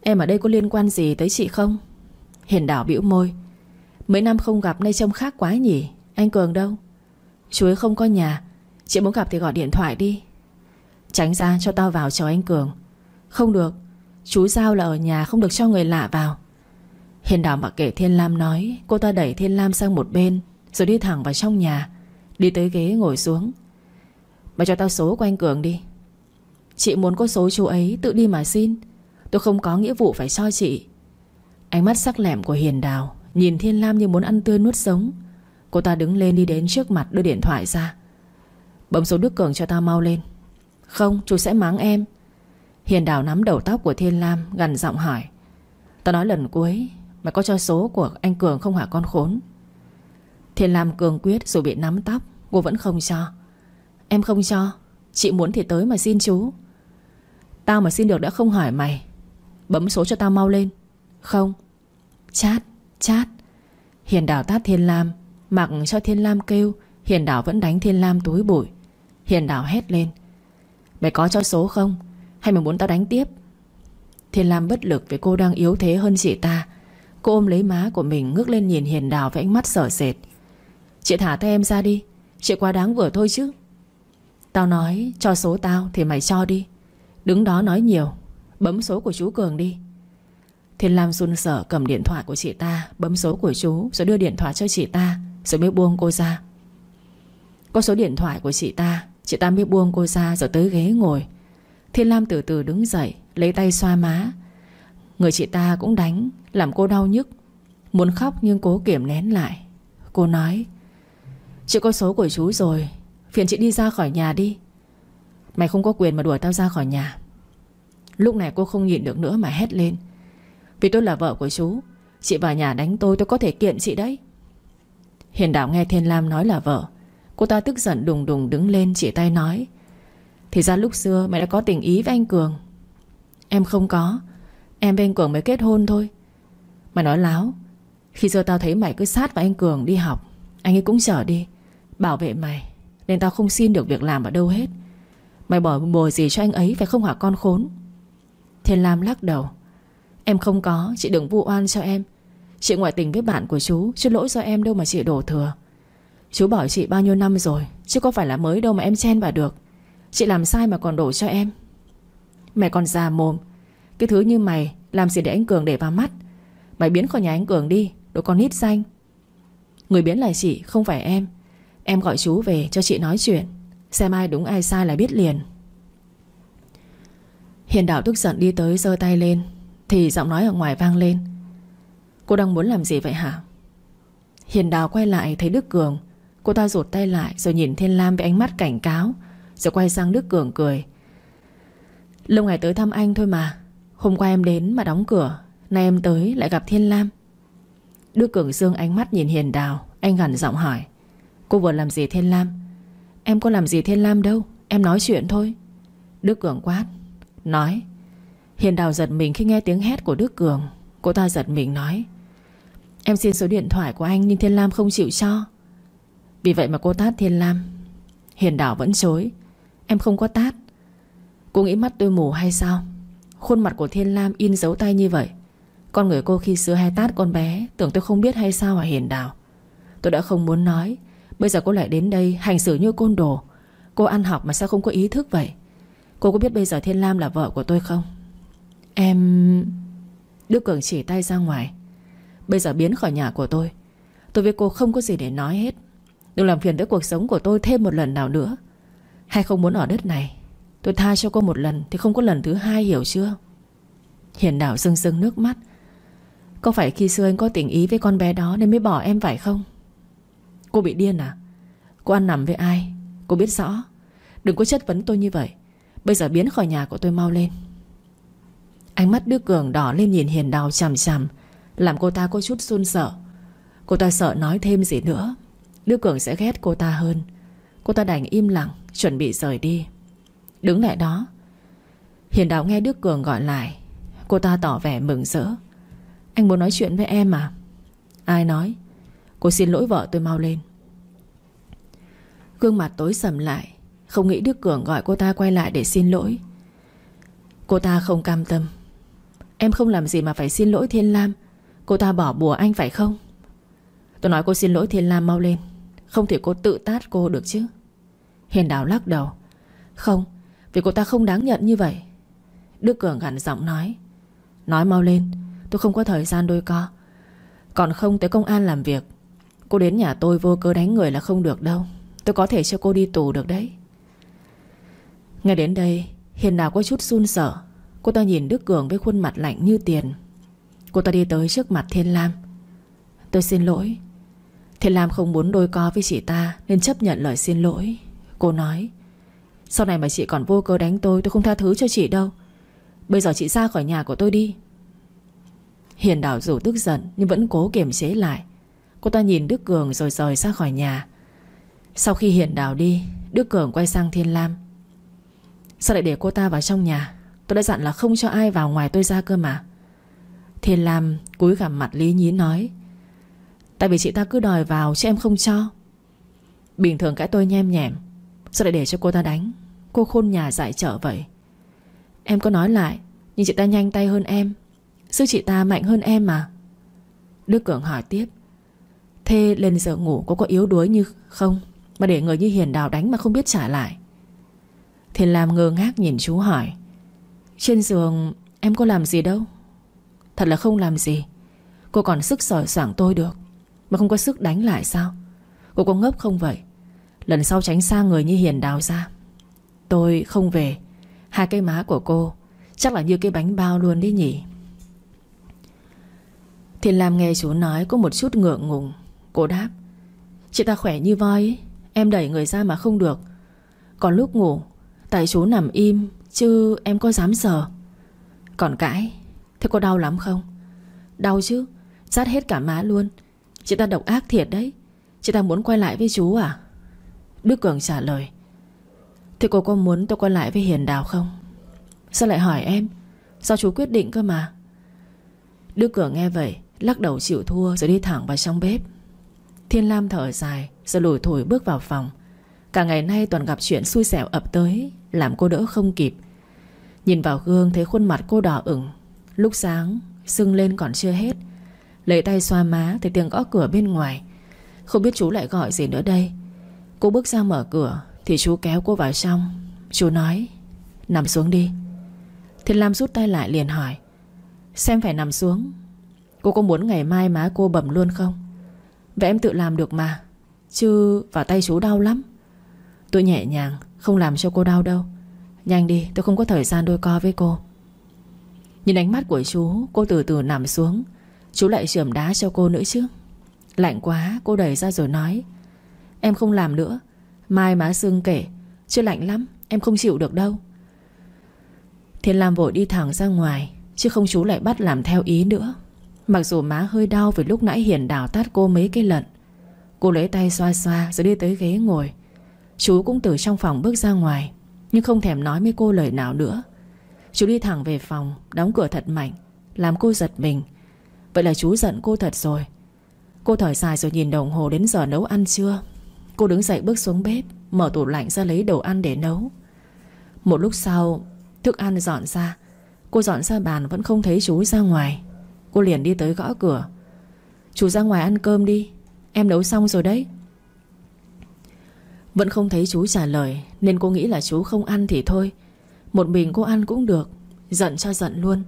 Em ở đây có liên quan gì tới chị không? Hiền đảo bĩu môi, Mấy năm không gặp nay trông khác quá nhỉ, Anh Cường đâu? Chú ấy không có nhà, Chị muốn gặp thì gọi điện thoại đi. Tránh ra cho tao vào chờ anh Cường. Không được, Chú Giao là ở nhà không được cho người lạ vào. Hiền đảo mặc kệ Thiên Lam nói, Cô ta đẩy Thiên Lam sang một bên, Rồi đi thẳng vào trong nhà, Đi tới ghế ngồi xuống. Mày cho tao số của anh Cường đi. Chị muốn có số chú ấy, tự đi mà xin. Tôi không có nghĩa vụ phải cho chị. Ánh mắt sắc lẻm của Hiền Đào Nhìn Thiên Lam như muốn ăn tươi nuốt sống. Cô ta đứng lên đi đến trước mặt đưa điện thoại ra. Bấm số Đức Cường cho tao mau lên. Không, chú sẽ mắng em. Hiền Đào nắm đầu tóc của Thiên Lam Gần giọng hỏi. Tao nói lần cuối, Mày có cho số của anh Cường không hả con khốn? Thiên Lam cường quyết dù bị nắm tóc, Cô vẫn không cho. Em không cho. Chị muốn thì tới mà xin chú. Tao mà xin được đã không hỏi mày. Bấm số cho tao mau lên. Không. Chát Chát. Hiền đảo tát Thiên Lam. Mặc cho Thiên Lam kêu, Hiền đảo vẫn đánh Thiên Lam túi bụi. Hiền đảo hét lên. Mày có cho số không? Hay mày muốn tao đánh tiếp? Thiên Lam bất lực vì cô đang yếu thế hơn chị ta. Cô ôm lấy má của mình Ngước lên nhìn Hiền đảo với ánh mắt sợ sệt. Chị thả tay em ra đi. Chị quá đáng vừa thôi chứ. Tao nói, cho số tao thì mày cho đi. Đứng đó nói nhiều, Bấm số của chú Cường đi. Thiên Lam run sợ cầm điện thoại của chị ta, Bấm số của chú Rồi đưa điện thoại cho chị ta, Rồi mới buông cô ra. Có số điện thoại của chị ta Chị ta mới buông cô ra rồi tới ghế ngồi. Thiên Lam từ từ đứng dậy, Lấy tay xoa má. Người chị ta cũng đánh, Làm cô đau nhức. Muốn khóc nhưng cố kiểm nén lại. Cô nói, Chị có số của chú rồi Phiền chị đi ra khỏi nhà đi. Mày không có quyền mà đuổi tao ra khỏi nhà. Lúc này cô không nhịn được nữa mà hét lên. Vì tôi là vợ của chú, Chị vào nhà đánh tôi tôi có thể kiện chị đấy. Hiền đảo nghe Thiên Lam nói là vợ, Cô ta tức giận đùng đùng đứng lên chỉ tay nói, Thì ra lúc xưa mày đã có tình ý với anh Cường. Em không có, Em với anh Cường mới kết hôn thôi. Mày nói láo, Khi giờ tao thấy mày cứ sát vào anh Cường đi học, Anh ấy cũng chở đi, Bảo vệ mày. Nên tao không xin được việc làm ở đâu hết. Mày bỏ bồi gì cho anh ấy phải không hả con khốn? Thiên Lam lắc đầu. Em không có, Chị đừng vu oan cho em. Chị ngoại tình với bạn của chú, Chứ lỗi do em đâu mà chị đổ thừa. Chú bỏ chị bao nhiêu năm rồi, Chứ có phải là mới đâu mà em chen vào được. Chị làm sai mà còn đổ cho em. Mày còn già mồm. Cái thứ như mày, làm gì để anh Cường để vào mắt? Mày biến khỏi nhà anh Cường đi, Đồ con nít xanh Người biến là chị, không phải em. Em gọi chú về cho chị nói chuyện, Xem ai đúng ai sai là biết liền. Hiền đạo tức giận đi tới giơ tay lên, Thì giọng nói ở ngoài vang lên. Cô đang muốn làm gì vậy hả? Hiền đào quay lại thấy Đức Cường. Cô ta rụt tay lại rồi nhìn Thiên Lam với ánh mắt cảnh cáo, Rồi quay sang Đức Cường cười. Lâu ngày tới thăm anh thôi mà, Hôm qua em đến mà đóng cửa, Nay em tới lại gặp Thiên Lam. Đức Cường Dương ánh mắt nhìn Hiền Đào Anh gằn giọng hỏi. Cô vừa làm gì Thiên Lam? Em có làm gì Thiên Lam đâu, Em nói chuyện thôi. Đức Cường quát, Nói, Hiền Đào giật mình khi nghe tiếng hét của Đức Cường. Cô ta giật mình nói, Em xin số điện thoại của anh nhưng Thiên Lam không chịu cho. Vì vậy mà cô tát Thiên Lam. Hiền Đào vẫn chối, Em không có tát. Cô nghĩ mắt tôi mù hay sao? Khuôn mặt của Thiên Lam in dấu tay như vậy. Con người cô khi xưa hay tát con bé, Tưởng tôi không biết hay sao hả Hiền Đào? Tôi đã không muốn nói Bây giờ cô lại đến đây hành xử như côn đồ. Cô ăn học mà sao không có ý thức vậy? Cô có biết bây giờ Thiên Lam là vợ của tôi không? Em... Đức Cường chỉ tay ra ngoài. Bây giờ biến khỏi nhà của tôi. Tôi với cô không có gì để nói hết. Đừng làm phiền tới cuộc sống của tôi thêm một lần nào nữa. Hay không muốn ở đất này? Tôi tha cho cô một lần Thì không có lần thứ hai hiểu chưa? Hiền đảo rưng rưng nước mắt. Có phải khi xưa anh có tình ý với con bé đó Nên mới bỏ em phải không Cô bị điên à? Cô ăn nằm với ai? Cô biết rõ. Đừng có chất vấn tôi như vậy. Bây giờ biến khỏi nhà của tôi mau lên. Ánh mắt Đức Cường đỏ lên nhìn Hiền Đào chằm chằm, Làm cô ta có chút run sợ. Cô ta sợ nói thêm gì nữa. Đức Cường sẽ ghét cô ta hơn. Cô ta đành im lặng, Chuẩn bị rời đi. Đứng lại đó. Hiền Đào nghe Đức Cường gọi lại. Cô ta tỏ vẻ mừng rỡ. Anh muốn nói chuyện với em à? Ai nói? Cô xin lỗi vợ tôi mau lên. Gương mặt tối sầm lại. Không nghĩ Đức Cường gọi cô ta quay lại để xin lỗi. Cô ta không cam tâm. Em không làm gì mà phải xin lỗi Thiên Lam. Cô ta bỏ bùa anh phải không? Tôi nói cô xin lỗi Thiên Lam mau lên. Không thể cô tự tát cô được chứ. Hiền Đào lắc đầu. Không, Vì cô ta không đáng nhận như vậy. Đức Cường gằn giọng nói. Nói mau lên, Tôi không có thời gian đôi co. Còn không tới công an làm việc Cô đến nhà tôi vô cơ đánh người là không được đâu. Tôi có thể cho cô đi tù được đấy. Nghe đến đây, Hiền Đào có chút run sợ. Cô ta nhìn Đức Cường với khuôn mặt lạnh như tiền. Cô ta đi tới trước mặt Thiên Lam. Tôi xin lỗi. Thiên Lam không muốn đôi co với chị ta Nên chấp nhận lời xin lỗi. Cô nói, Sau này mà chị còn vô cơ đánh tôi Tôi không tha thứ cho chị đâu. Bây giờ chị ra khỏi nhà của tôi đi. Hiền đảo dù tức giận Nhưng vẫn cố kiềm chế lại. Cô ta nhìn Đức Cường rồi rời ra khỏi nhà. Sau khi Hiền đảo đi, Đức Cường quay sang Thiên Lam. Sao lại để cô ta vào trong nhà? Tôi đã dặn là không cho ai vào ngoài tôi ra cơ mà. Thiên Lam cúi gặp mặt Lý Nhí nói, Tại vì chị ta cứ đòi vào chứ em không cho. Bình thường cãi tôi nhem nhẹm, Sao lại để cho cô ta đánh? Cô khôn nhà dạy trợ vậy. Em có nói lại, Nhưng chị ta nhanh tay hơn em Sức chị ta mạnh hơn em mà. Đức Cường hỏi tiếp Thế lên giờ ngủ có có yếu đuối như không? Mà để người như Hiền Đào đánh mà không biết trả lại. Thiên Lam ngơ ngác nhìn chú hỏi. Trên giường em có làm gì đâu? Thật là không làm gì. Cô còn sức sỏi soảng tôi được. Mà không có sức đánh lại sao? Cô có ngốc không vậy? Lần sau tránh xa người như Hiền Đào ra. Tôi không về. Hai cây má của cô Chắc là như cái bánh bao luôn đấy nhỉ. Thiên Lam nghe chú nói Có một chút ngượng ngùng. Cô đáp, Chị ta khỏe như voi. Em đẩy người ra mà không được. Còn lúc ngủ, Tại chú nằm im, Chứ em có dám sờ. Còn cãi, Thế có đau lắm không? Đau chứ Sát hết cả má luôn. Chị ta độc ác thiệt đấy, Chị ta muốn quay lại với chú à? Đức Cường trả lời, Thế cô có muốn tôi quay lại với Hiền Đào không? Sao lại hỏi em? Sao chú quyết định cơ mà. Đức Cường nghe vậy, Lắc đầu chịu thua rồi đi thẳng vào trong bếp. Thiên Lam thở dài, Rồi lủi thổi bước vào phòng. Cả ngày nay toàn gặp chuyện xui xẻo ập tới, Làm cô đỡ không kịp. Nhìn vào gương thấy khuôn mặt cô đỏ ửng. Lúc sáng, sưng lên còn chưa hết. Lấy tay xoa má Thấy tiếng gõ cửa bên ngoài. Không biết chú lại gọi gì nữa đây. Cô bước ra mở cửa, Thì chú kéo cô vào trong. Chú nói, Nằm xuống đi. Thiên Lam rút tay lại liền hỏi, Xem phải nằm xuống. Cô có muốn ngày mai má cô bầm luôn không? Vậy em tự làm được mà. Chứ vào tay chú đau lắm. Tôi nhẹ nhàng, Không làm cho cô đau đâu. Nhanh đi, tôi không có thời gian đôi co với cô. Nhìn ánh mắt của chú, Cô từ từ nằm xuống. Chú lại trườm đá cho cô nữa chứ. Lạnh quá, cô đẩy ra rồi nói. Em không làm nữa. Mai má xương kể. Chưa lạnh lắm, em không chịu được đâu. Thiên Lam vội đi thẳng ra ngoài, Chứ không chú lại bắt làm theo ý nữa. Mặc dù má hơi đau vì lúc nãy Hiền đào tát cô mấy cái lận. Cô lấy tay xoa xoa rồi đi tới ghế ngồi. Chú cũng từ trong phòng bước ra ngoài, Nhưng không thèm nói với cô lời nào nữa. Chú đi thẳng về phòng, Đóng cửa thật mạnh, Làm cô giật mình. Vậy là chú giận cô thật rồi. Cô thở dài rồi nhìn đồng hồ đến giờ nấu ăn chưa Cô đứng dậy bước xuống bếp, Mở tủ lạnh ra lấy đồ ăn để nấu. Một lúc sau, Thức ăn dọn ra. Cô dọn ra bàn vẫn không thấy chú ra ngoài. Cô liền đi tới gõ cửa. Chú ra ngoài ăn cơm đi, Em nấu xong rồi đấy. Vẫn không thấy chú trả lời, Nên cô nghĩ là chú không ăn thì thôi. Một mình cô ăn cũng được, Giận cho giận luôn.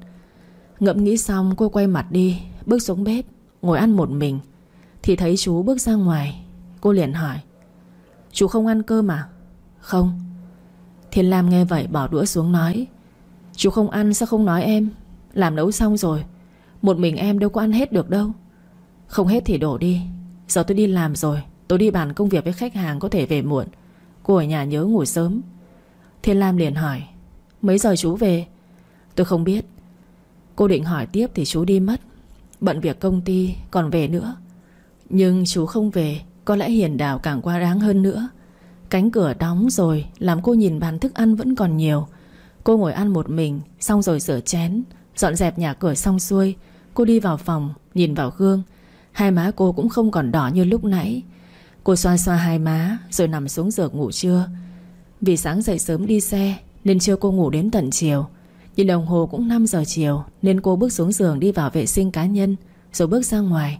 Ngẫm nghĩ xong, cô quay mặt đi, Bước xuống bếp, Ngồi ăn một mình. Thì thấy chú bước ra ngoài, Cô liền hỏi, Chú không ăn cơm à? Không. Thiên Lam nghe vậy bỏ đũa xuống nói, Chú không ăn sao không nói em? Làm nấu xong rồi một mình em đâu có ăn hết được đâu. Không hết thì đổ đi. Giờ tôi đi làm rồi, Tôi đi bàn công việc với khách hàng có thể về muộn. Cô ở nhà nhớ ngủ sớm. Thiên Lam liền hỏi, Mấy giờ chú về? Tôi không biết. Cô định hỏi tiếp thì chú đi mất. Bận việc công ty, còn về nữa. Nhưng chú không về, Có lẽ Hiền Đào càng quá đáng hơn nữa. Cánh cửa đóng rồi, Làm cô nhìn bàn thức ăn vẫn còn nhiều. Cô ngồi ăn một mình, Xong rồi rửa chén, Dọn dẹp nhà cửa xong xuôi. Cô đi vào phòng, Nhìn vào gương. Hai má cô cũng không còn đỏ như lúc nãy. Cô xoa xoa hai má, Rồi nằm xuống giường ngủ trưa. Vì sáng dậy sớm đi xe, Nên chưa cô ngủ đến tận chiều. Nhìn đồng hồ cũng 5 giờ chiều, Nên cô bước xuống giường đi vào vệ sinh cá nhân, Rồi bước ra ngoài.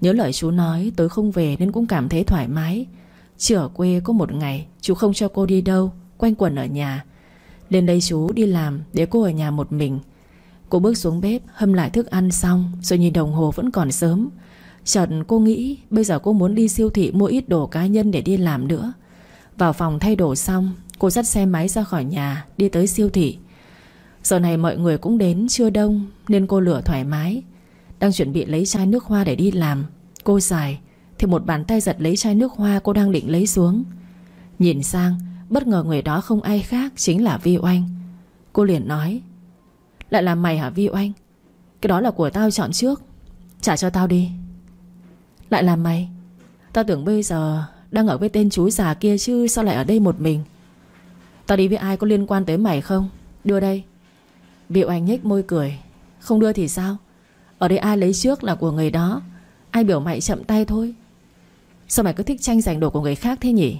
Nhớ lời chú nói, tối không về nên cũng cảm thấy thoải mái. Chỉ ở quê có một ngày, Chú không cho cô đi đâu, Quanh quẩn ở nhà. Lên đây chú đi làm, để cô ở nhà một mình. Cô bước xuống bếp, hâm lại thức ăn xong, Rồi nhìn đồng hồ vẫn còn sớm. Chợt cô nghĩ, Bây giờ cô muốn đi siêu thị mua ít đồ cá nhân để đi làm nữa. Vào phòng thay đồ xong, Cô dắt xe máy ra khỏi nhà, Đi tới siêu thị. Giờ này mọi người cũng đến, chưa đông, Nên cô lửa thoải mái. Đang chuẩn bị lấy chai nước hoa để đi làm, Cô dài Thì một bàn tay giật lấy chai nước hoa cô đang định lấy xuống. Nhìn sang, Bất ngờ người đó không ai khác Chính là Vi Oanh. Cô liền nói lại là mày hả Vi Oanh Cái đó là của tao chọn trước. Trả cho tao đi. Lại là mày. Tao tưởng bây giờ Đang ở với tên chú già kia chứ Sao lại ở đây một mình? Tao đi với ai có liên quan tới mày không? Đưa đây. Vi Oanh nhếch môi cười. Không đưa thì sao? Ở đây ai lấy trước là của người đó? Ai biểu mày chậm tay thôi? Sao mày cứ thích tranh giành đồ của người khác thế nhỉ?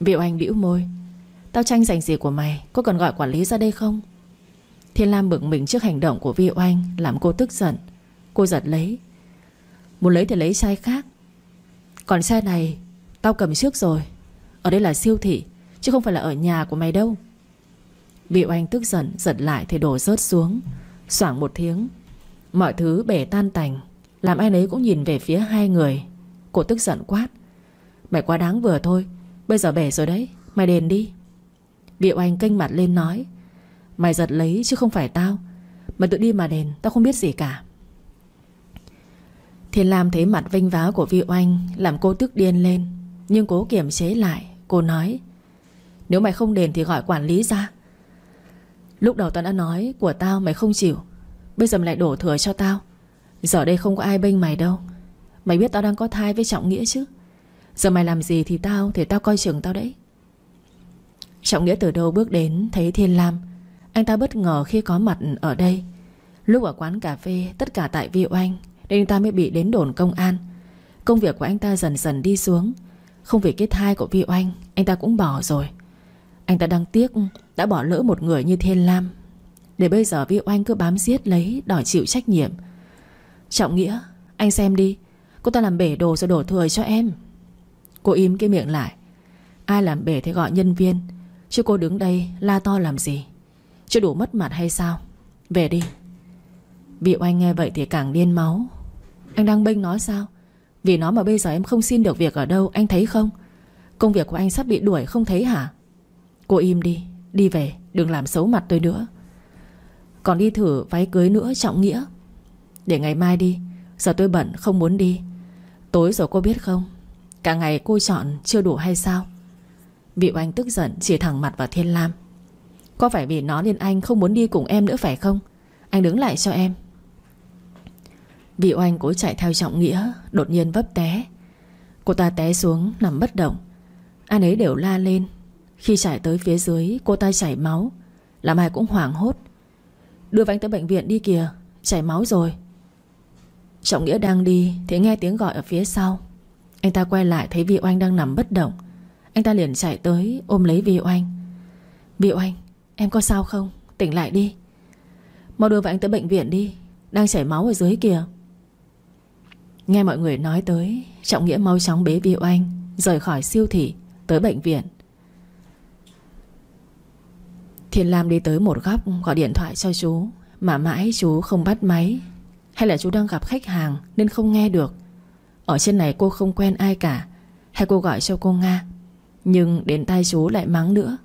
Việu Anh bĩu môi. Tao tranh giành gì của mày? Có cần gọi quản lý ra đây không? Thiên Lam bực mình trước hành động của Vi Oanh Làm cô tức giận. Cô giật lấy. Muốn lấy thì lấy chai khác. Còn xe này, Tao cầm trước rồi. Ở đây là siêu thị, Chứ không phải là ở nhà của mày đâu. Vi Oanh tức giận, giật lại thì đổ rớt xuống. Xoảng một tiếng, Mọi thứ bể tan tành. Làm ai nấy cũng nhìn về phía hai người. Cô tức giận quát. Mày quá đáng vừa thôi, Bây giờ bể rồi đấy, Mày đền đi. Vi Oanh kênh mặt lên nói. Mày giật lấy chứ không phải tao. Mày tự đi mà đền, Tao không biết gì cả. Thiên Lam thấy mặt vinh váo của Vi Oanh Làm cô tức điên lên, Nhưng cố kiềm chế lại, Cô nói, Nếu mày không đền thì gọi quản lý ra. Lúc đầu tao đã nói, Của tao mày không chịu, Bây giờ mày lại đổ thừa cho tao. Giờ đây không có ai bênh mày đâu. Mày biết tao đang có thai với Trọng Nghĩa chứ? Giờ mày làm gì thì tao Thì tao coi chừng tao đấy. Trọng Nghĩa từ đâu bước đến, Thấy Thiên Lam anh ta bất ngờ khi có mặt ở đây. Lúc ở quán cà phê, Tất cả tại Vi Oanh Nên anh ta mới bị đến đồn công an. Công việc của anh ta dần dần đi xuống. Không vì cái thai của Vi Oanh Anh ta cũng bỏ rồi. Anh ta đang tiếc Đã bỏ lỡ một người như Thiên Lam. Để bây giờ Vi Oanh cứ bám giết lấy, Đòi chịu trách nhiệm. Trọng Nghĩa, Anh xem đi. Cô ta làm bể đồ rồi đổ thừa cho em. Cô im cái miệng lại. Ai làm bể thì gọi nhân viên. Chứ cô đứng đây, la to làm gì? Chưa đủ mất mặt hay sao? Về đi. Bị oanh nghe vậy thì càng điên máu. Anh đang bênh nói sao? Vì nó mà bây giờ em không xin được việc ở đâu, Anh thấy không? Công việc của anh sắp bị đuổi không thấy hả? Cô im đi Đi về, đừng làm xấu mặt tôi nữa. Còn đi thử váy cưới nữa, trọng nghĩa. Để ngày mai đi, Giờ tôi bận, không muốn đi. Tối rồi cô biết không? Cả ngày cô chọn chưa đủ hay sao? Vị oanh tức giận, chỉ thẳng mặt vào Thiên Lam. Có phải vì nó nên anh không muốn đi cùng em nữa phải không? Anh đứng lại cho em. Vị oanh cố chạy theo trọng nghĩa, Đột nhiên vấp té. Cô ta té xuống, nằm bất động. Anh ấy đều la lên. Khi chạy tới phía dưới, cô ta chảy máu. Làm ai cũng hoảng hốt. Đưa anh tới bệnh viện đi kìa, Chảy máu rồi. Trọng Nghĩa đang đi, Thì nghe tiếng gọi ở phía sau. Anh ta quay lại thấy Vi Oanh đang nằm bất động. Anh ta liền chạy tới, ôm lấy Vi Oanh. Vi Oanh Em có sao không? Tỉnh lại đi. Mau đưa anh tới bệnh viện đi. Đang chảy máu ở dưới kìa. Nghe mọi người nói tới, Trọng Nghĩa mau chóng bế Vi Oanh Rời khỏi siêu thị, Tới bệnh viện. Thiên Lam đi tới một góc Gọi điện thoại cho chú, Mà mãi chú không bắt máy. Hay là chú đang gặp khách hàng Nên không nghe được. Ở trên này cô không quen ai cả, Hay cô gọi cho cô Nga. Nhưng đến tay chú lại mắng nữa.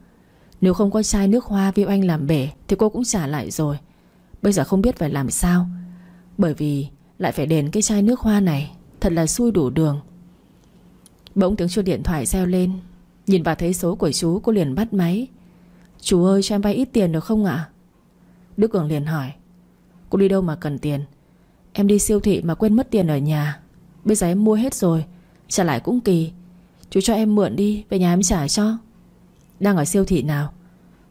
Nếu không có chai nước hoa viu anh làm bể, Thì cô cũng trả lại rồi. Bây giờ không biết phải làm sao. Bởi vì lại phải đền cái chai nước hoa này, Thật là xui đủ đường. Bỗng tiếng chuông điện thoại reo lên. Nhìn vào thấy số của chú, cô liền bắt máy. Chú ơi, cho em vay ít tiền được không ạ? Đức Cường liền hỏi. Cô đi đâu mà cần tiền? Em đi siêu thị mà quên mất tiền ở nhà. Bây giờ em mua hết rồi, Trả lại cũng kỳ. Chú cho em mượn đi, Về nhà em trả cho. Đang ở siêu thị nào?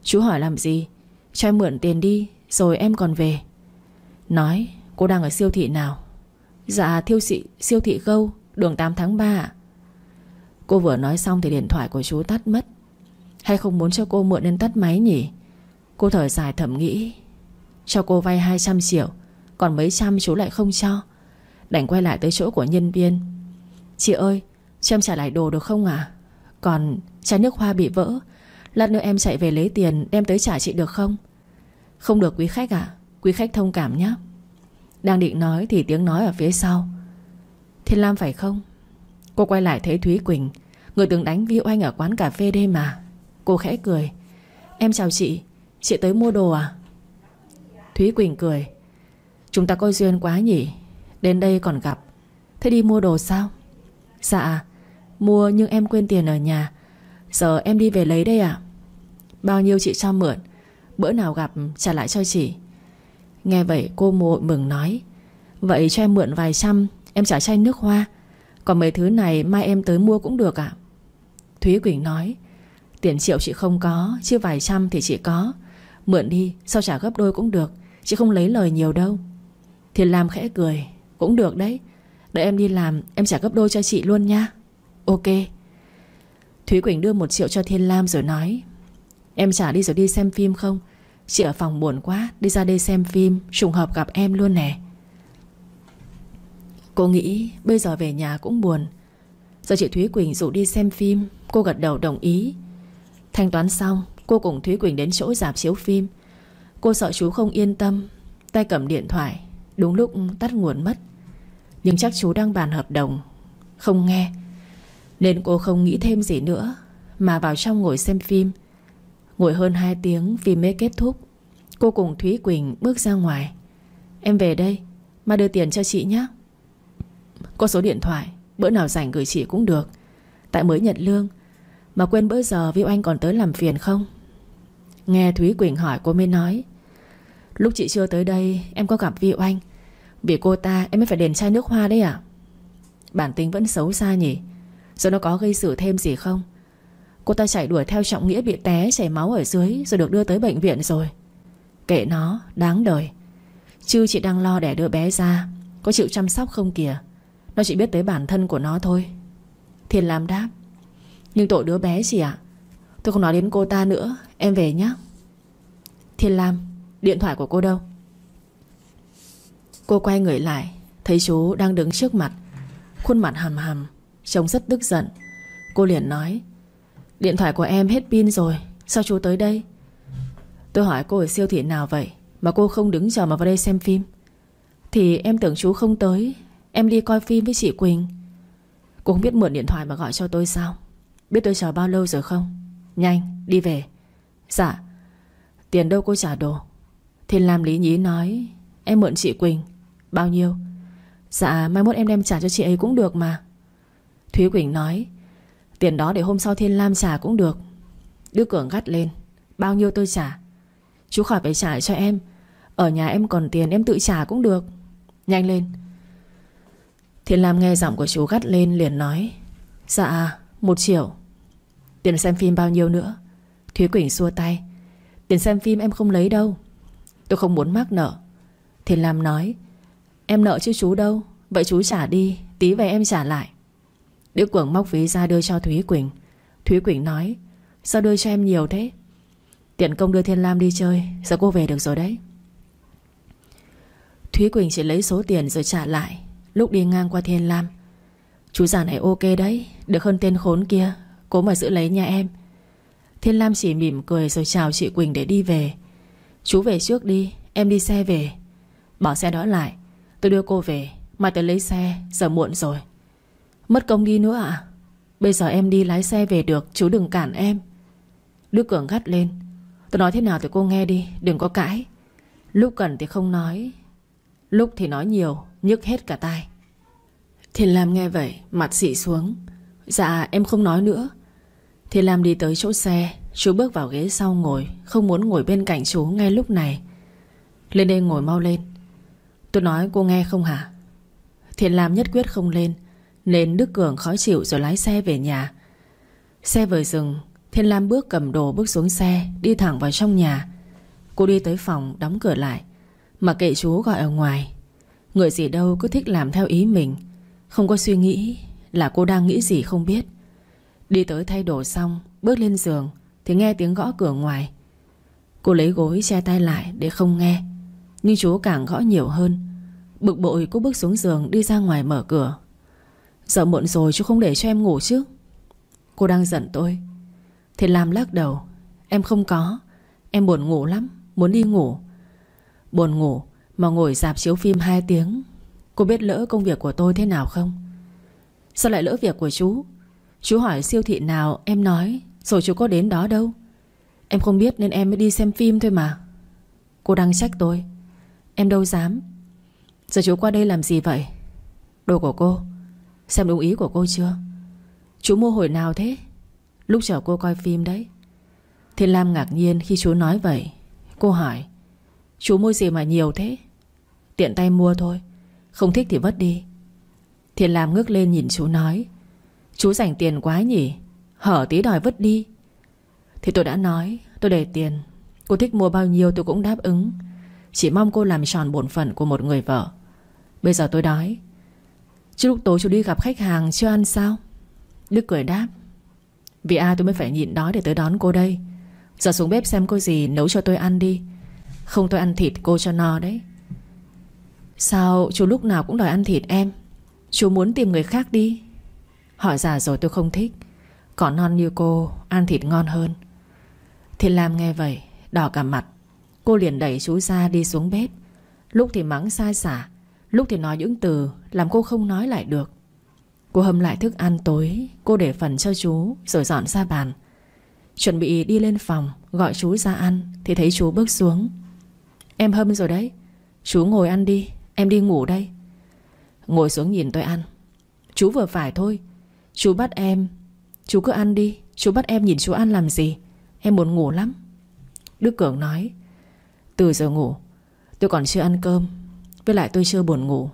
Chú hỏi làm gì? Cho em mượn tiền đi Rồi em còn về. Nói cô đang ở siêu thị nào? Dạ thiêu thị, siêu thị gâu Đường 8 tháng 3 Cô vừa nói xong thì điện thoại của chú tắt mất. Hay không muốn cho cô mượn nên tắt máy nhỉ? Cô thở dài thầm nghĩ. Cho cô vay 200 triệu Còn mấy trăm chú lại không cho. Đành quay lại tới chỗ của nhân viên. Chị ơi Cho em trả lại đồ được không à Còn chai nước hoa bị vỡ Lát nữa em chạy về lấy tiền, Đem tới trả chị được không? Không được quý khách à Quý khách thông cảm nhé. Đang định nói thì tiếng nói ở phía sau. Thiên Lam phải không? Cô quay lại thấy Thúy Quỳnh. Người từng đánh Vi Oanh ở quán cà phê đêm mà. Cô khẽ cười. Em chào chị. Chị tới mua đồ à? Thúy Quỳnh cười. Chúng ta coi duyên quá nhỉ. Đến đây còn gặp. Thế đi mua đồ sao? Dạ Mua nhưng em quên tiền ở nhà. Giờ em đi về lấy đây à Bao nhiêu chị cho mượn, Bữa nào gặp trả lại cho chị. Nghe vậy cô mộ mừng nói, Vậy cho em mượn vài trăm, Em trả chai nước hoa. Còn mấy thứ này mai em tới mua cũng được ạ. Thúy Quỳnh nói, Tiền triệu chị không có, Chứ vài trăm thì chị có. Mượn đi, sao trả gấp đôi cũng được, Chị không lấy lời nhiều đâu. Thiên Lam khẽ cười, Cũng được đấy Đợi em đi làm, em trả gấp đôi cho chị luôn nha. Ok. Thúy Quỳnh đưa một triệu cho Thiên Lam rồi nói, Em trả đi rồi đi xem phim không? Chị ở phòng buồn quá, Đi ra đây xem phim, Trùng hợp gặp em luôn nè. Cô nghĩ bây giờ về nhà cũng buồn. Giờ chị Thúy Quỳnh rủ đi xem phim, Cô gật đầu đồng ý. Thanh toán xong, Cô cùng Thúy Quỳnh đến chỗ dạp chiếu phim. Cô sợ chú không yên tâm, Tay cầm điện thoại, Đúng lúc tắt nguồn mất. Nhưng chắc chú đang bàn hợp đồng, Không nghe. Nên cô không nghĩ thêm gì nữa Mà vào trong ngồi xem phim. Ngồi hơn 2 tiếng phim mới kết thúc. Cô cùng Thúy Quỳnh bước ra ngoài. Em về đây Mà đưa tiền cho chị nhé. Có số điện thoại Bữa nào rảnh gửi chị cũng được. Tại mới nhận lương mà quên bữa giờ Viu Anh còn tới làm phiền không? Nghe Thúy Quỳnh hỏi cô mới nói Lúc chị chưa tới đây Em có gặp Viu Anh, Vì cô ta em mới phải đền chai nước hoa đấy à Bản tính vẫn xấu xa nhỉ. Rồi nó có gây sự thêm gì không? Cô ta chạy đuổi theo trọng nghĩa bị té, Chảy máu ở dưới, Rồi được đưa tới bệnh viện rồi. Kệ nó, đáng đời. Chứ chị đang lo để đưa bé ra, Có chịu chăm sóc không kìa? Nó chỉ biết tới bản thân của nó thôi. Thiên làm đáp, nhưng tội đứa bé chị ạ. Tôi không nói đến cô ta nữa, Em về nhé. Thiên Lam, Điện thoại của cô đâu? Cô quay người lại, Thấy chú đang đứng trước mặt. Khuôn mặt hầm hầm Trông rất tức giận. Cô liền nói, Điện thoại của em hết pin rồi, Sao chú tới đây? Tôi hỏi, cô ở siêu thị nào vậy Mà cô không đứng chờ mà vào đây xem phim? Thì em tưởng chú không tới, Em đi coi phim với chị Quỳnh. Cô không biết mượn điện thoại mà gọi cho tôi sao? Biết tôi chờ bao lâu rồi không? Nhanh, đi về. Dạ. Tiền đâu cô trả đồ? Thiên Lam lý nhí nói, Em mượn chị Quỳnh. Bao nhiêu? Dạ mai mốt em đem trả cho chị ấy cũng được mà. Thúy Quỳnh nói, Tiền đó để hôm sau Thiên Lam trả cũng được. Đức Cường gắt lên, Bao nhiêu tôi trả? Chú khỏi phải trả cho em. Ở nhà em còn tiền, em tự trả cũng được. Nhanh lên. Thiên Lam nghe giọng của chú gắt lên liền nói Dạ một triệu. Tiền xem phim bao nhiêu nữa? Thúy Quỳnh xua tay, Tiền xem phim em không lấy đâu. Tôi không muốn mắc nợ. Thiên Lam nói, Em nợ chứ chú đâu. Vậy chú trả đi, Tí về em trả lại. Đức Quảng móc ví ra đưa cho Thúy Quỳnh. Thúy Quỳnh nói, Sao đưa cho em nhiều thế? Tiện công đưa Thiên Lam đi chơi, Giờ cô về được rồi đấy. Thúy Quỳnh chỉ lấy số tiền rồi trả lại, Lúc đi ngang qua Thiên Lam. Chú già này ok đấy, Được hơn tên khốn kia, Cố mà giữ lấy nhà em. Thiên Lam chỉ mỉm cười rồi chào chị Quỳnh để đi về. Chú về trước đi, Em đi xe về. Bỏ xe đó lại, Tôi đưa cô về Mà tôi lấy xe, Giờ muộn rồi. Mất công đi nữa à Bây giờ em đi lái xe về được, Chú đừng cản em. Đức Cường gắt lên. Tôi nói thế nào thì cô nghe đi, Đừng có cãi. Lúc cần thì không nói, Lúc thì nói nhiều, Nhức hết cả tai. Thiền Lam nghe vậy, Mặt xị xuống. Dạ em không nói nữa. Thiền Lam đi tới chỗ xe, Chú bước vào ghế sau ngồi, Không muốn ngồi bên cạnh chú ngay lúc này. Lên đây ngồi mau lên. Tôi nói cô nghe không hả? Thiền Lam nhất quyết không lên. Nên Đức Cường khó chịu rồi lái xe về nhà. Xe vừa dừng, Thiên Lam bước cầm đồ bước xuống xe, Đi thẳng vào trong nhà. Cô đi tới phòng, đóng cửa lại. Mà kệ chú gọi ở ngoài. Người gì đâu cứ thích làm theo ý mình. Không có suy nghĩ Là cô đang nghĩ gì không biết. Đi tới thay đồ xong, Bước lên giường, Thì nghe tiếng gõ cửa ngoài. Cô lấy gối che tay lại để không nghe. Nhưng chú càng gõ nhiều hơn. Bực bội cô bước xuống giường, Đi ra ngoài mở cửa. Giờ muộn rồi chú không để cho em ngủ chứ. Cô đang giận tôi. Thì làm lắc đầu. Em không có. Em buồn ngủ lắm. Muốn đi ngủ. Buồn ngủ Mà ngồi dạp chiếu phim 2 tiếng. Cô biết lỡ công việc của tôi thế nào không? Sao lại lỡ việc của chú? Chú hỏi siêu thị nào em nói. Rồi chú có đến đó đâu. Em không biết nên em mới đi xem phim thôi mà. Cô đang trách tôi. Em đâu dám. Giờ chú qua đây làm gì vậy? Đồ của cô. Xem đúng ý của cô chưa? Chú mua hồi nào thế? Lúc chở cô coi phim đấy. Thiên Lam ngạc nhiên khi chú nói vậy. Cô hỏi, Chú mua gì mà nhiều thế? Tiện tay mua thôi. Không thích thì vất đi. Thiên Lam ngước lên nhìn chú nói, Chú dành tiền quá nhỉ? Hở, tí đòi vứt đi. Thì tôi đã nói, tôi để tiền. Cô thích mua bao nhiêu tôi cũng đáp ứng. Chỉ mong cô làm tròn bổn phận của một người vợ. Bây giờ tôi đói. Chứ lúc tối chú đi gặp khách hàng chưa ăn sao? Đức cười đáp. Vì ai tôi mới phải nhịn đói để tới đón cô đây? Giờ xuống bếp xem cô gì nấu cho tôi ăn đi. Không tôi ăn thịt cô cho no đấy. Sao chú lúc nào cũng đòi ăn thịt em? Chú muốn tìm người khác đi. Hỏi già rồi tôi không thích. Còn non như cô, Ăn thịt ngon hơn. Thiên Lam nghe vậy, Đỏ cả mặt. Cô liền đẩy chú ra đi xuống bếp. Lúc thì mắng sai xả. Lúc thì nói những từ Làm cô không nói lại được. Cô hâm lại thức ăn tối, Cô để phần cho chú, Rồi dọn ra bàn. Chuẩn bị đi lên phòng, Gọi chú ra ăn, Thì thấy chú bước xuống. Em hâm rồi đấy, Chú ngồi ăn đi, Em đi ngủ đây. Ngồi xuống nhìn tôi ăn. Chú vừa phải thôi, Chú bắt em, Chú cứ ăn đi, Chú bắt em nhìn chú ăn làm gì, Em buồn ngủ lắm. Đức Cường nói, Từ giờ ngủ, Tôi còn chưa ăn cơm với lại tôi chưa buồn ngủ.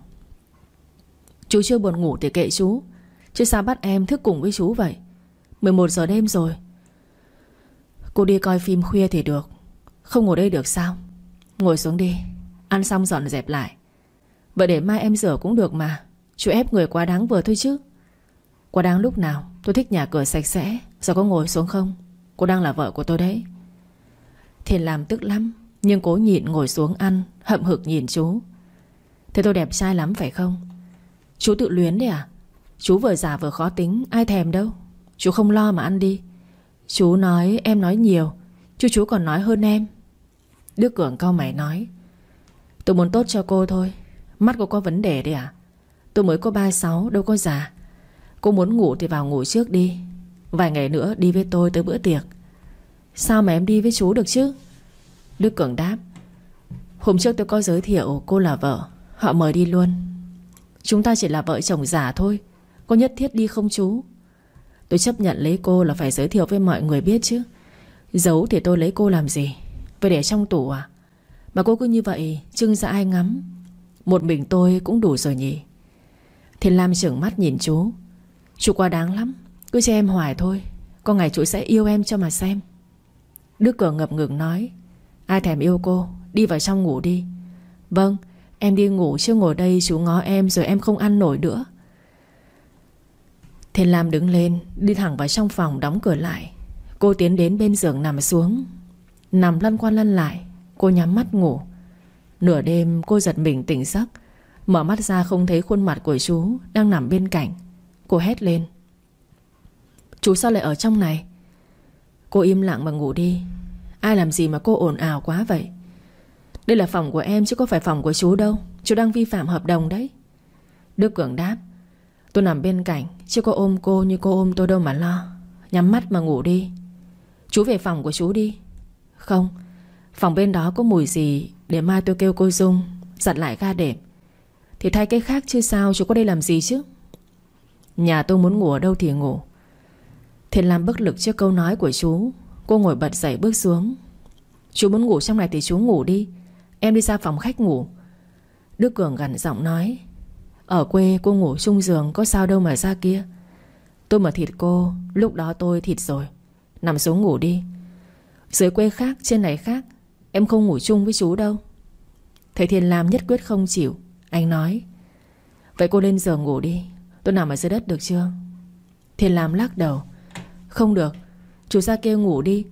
Chú chưa buồn ngủ thì kệ chú. Chứ sao bắt em thức cùng với chú vậy? 11 giờ đêm rồi. Cô đi coi phim khuya thì được. Không ngồi đây được sao? Ngồi xuống đi. Ăn xong dọn dẹp lại. Vậy để mai em rửa cũng được mà. Chú ép người quá đáng vừa thôi chứ. Quá đáng lúc nào Tôi thích nhà cửa sạch sẽ, Giờ có ngồi xuống không? Cô đang là vợ của tôi đấy. Thiền làm tức lắm, Nhưng cố nhịn ngồi xuống ăn, Hậm hực nhìn chú. Thế tôi đẹp trai lắm phải không? Chú tự luyến đấy à? Chú vừa già vừa khó tính, Ai thèm đâu. Chú không lo mà ăn đi. Chú nói, em nói nhiều Chú chú còn nói hơn em. Đức Cường cao mày nói, Tôi muốn tốt cho cô thôi. Mắt cô có vấn đề đấy à? Tôi mới có 36 đâu có già. Cô muốn ngủ thì vào ngủ trước đi. Vài ngày nữa đi với tôi tới bữa tiệc. Sao mà em đi với chú được chứ? Đức Cường đáp, Hôm trước tôi có giới thiệu cô là vợ. Họ mời đi luôn. Chúng ta chỉ là vợ chồng giả thôi. Có nhất thiết đi không chú. Tôi chấp nhận lấy cô là phải giới thiệu với mọi người biết chứ. Giấu thì tôi lấy cô làm gì? Về để trong tủ à? Mà cô cứ như vậy, Trưng ra ai ngắm? Một mình tôi cũng đủ rồi nhỉ? Thiên Lam trưởng mắt nhìn chú. Chú quá đáng lắm. Cứ cho em hoài thôi. Có ngày chú sẽ yêu em cho mà xem. Đức Cường ngập ngừng nói. Ai thèm yêu cô? Đi vào trong ngủ đi. Vâng Em đi ngủ chứ ngồi đây, chú ngó em, Rồi em không ăn nổi nữa. Thiên Lam đứng lên, Đi thẳng vào trong phòng, đóng cửa lại. Cô tiến đến bên giường nằm xuống. Nằm lăn qua lăn lại, Cô nhắm mắt ngủ. Nửa đêm, cô giật mình tỉnh giấc, Mở mắt ra không thấy khuôn mặt của chú Đang nằm bên cạnh. Cô hét lên. Chú sao lại ở trong này? Cô im lặng mà ngủ đi. Ai làm gì mà cô ồn ào quá vậy? Đây là phòng của em chứ có phải phòng của chú đâu. Chú đang vi phạm hợp đồng đấy. Đức Cường đáp, Tôi nằm bên cạnh Chứ có ôm cô như cô ôm tôi đâu mà lo. Nhắm mắt mà ngủ đi. Chú về phòng của chú đi. Không, Phòng bên đó có mùi gì Để mai tôi kêu cô Dung Giặt lại ga đệm. Thì thay cái khác chứ sao, chú có đây làm gì chứ? Nhà tôi muốn ngủ ở đâu thì ngủ. Thiên làm bất lực trước câu nói của chú. Cô ngồi bật dậy bước xuống. Chú muốn ngủ trong này thì chú ngủ đi. Em đi ra phòng khách ngủ. Đức Cường gần giọng nói, Ở quê cô ngủ chung giường, Có sao đâu mà ra kia. Tôi mà thịt cô, Lúc đó tôi thịt rồi. Nằm xuống ngủ đi. Dưới quê khác, trên này khác, Em không ngủ chung với chú đâu. Thầy Thiên Lam nhất quyết không chịu. Anh nói, Vậy cô lên giường ngủ đi. Tôi nằm ở dưới đất được chưa? Thiên Lam lắc đầu, Không được. Chú ra kia ngủ đi.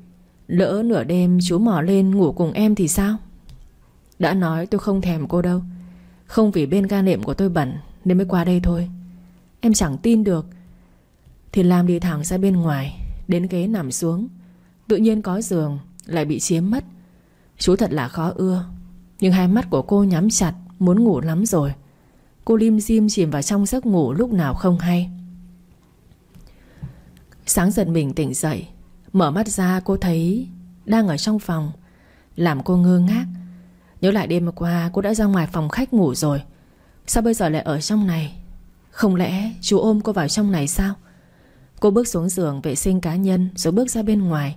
Lỡ nửa đêm chú mò lên ngủ cùng em thì sao? Đã nói tôi không thèm cô đâu. Không vì bên ga nệm của tôi bẩn Nên mới qua đây thôi. Em chẳng tin được. Thì Lam đi thẳng ra bên ngoài, Đến ghế nằm xuống. Tự nhiên có giường, lại bị chiếm mất. Chú thật là khó ưa, Nhưng hai mắt của cô nhắm chặt, Muốn ngủ lắm rồi. Cô lim dim chìm vào trong giấc ngủ lúc nào không hay. Sáng dần mình tỉnh dậy, Mở mắt ra cô thấy Đang ở trong phòng, Làm cô ngơ ngác. Nhớ lại đêm qua cô đã ra ngoài phòng khách ngủ rồi. Sao bây giờ lại ở trong này? Không lẽ chú ôm cô vào trong này sao? Cô bước xuống giường vệ sinh cá nhân Rồi bước ra bên ngoài.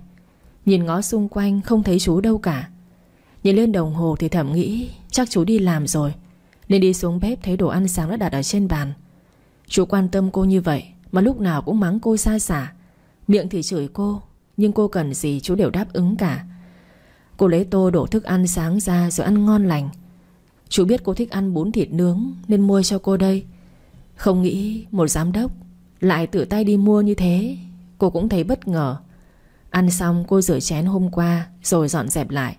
Nhìn ngó xung quanh không thấy chú đâu cả. Nhìn lên đồng hồ thì thầm nghĩ Chắc chú đi làm rồi. Nên đi xuống bếp thấy đồ ăn sáng đã đặt ở trên bàn. Chú quan tâm cô như vậy Mà lúc nào cũng mắng cô xa xả. Miệng thì chửi cô, Nhưng cô cần gì chú đều đáp ứng cả. Cô lấy tô đổ thức ăn sáng ra Rồi ăn ngon lành. Chú biết cô thích ăn bún thịt nướng, Nên mua cho cô đây. Không nghĩ một giám đốc Lại tự tay đi mua như thế, Cô cũng thấy bất ngờ. Ăn xong cô rửa chén hôm qua Rồi dọn dẹp lại.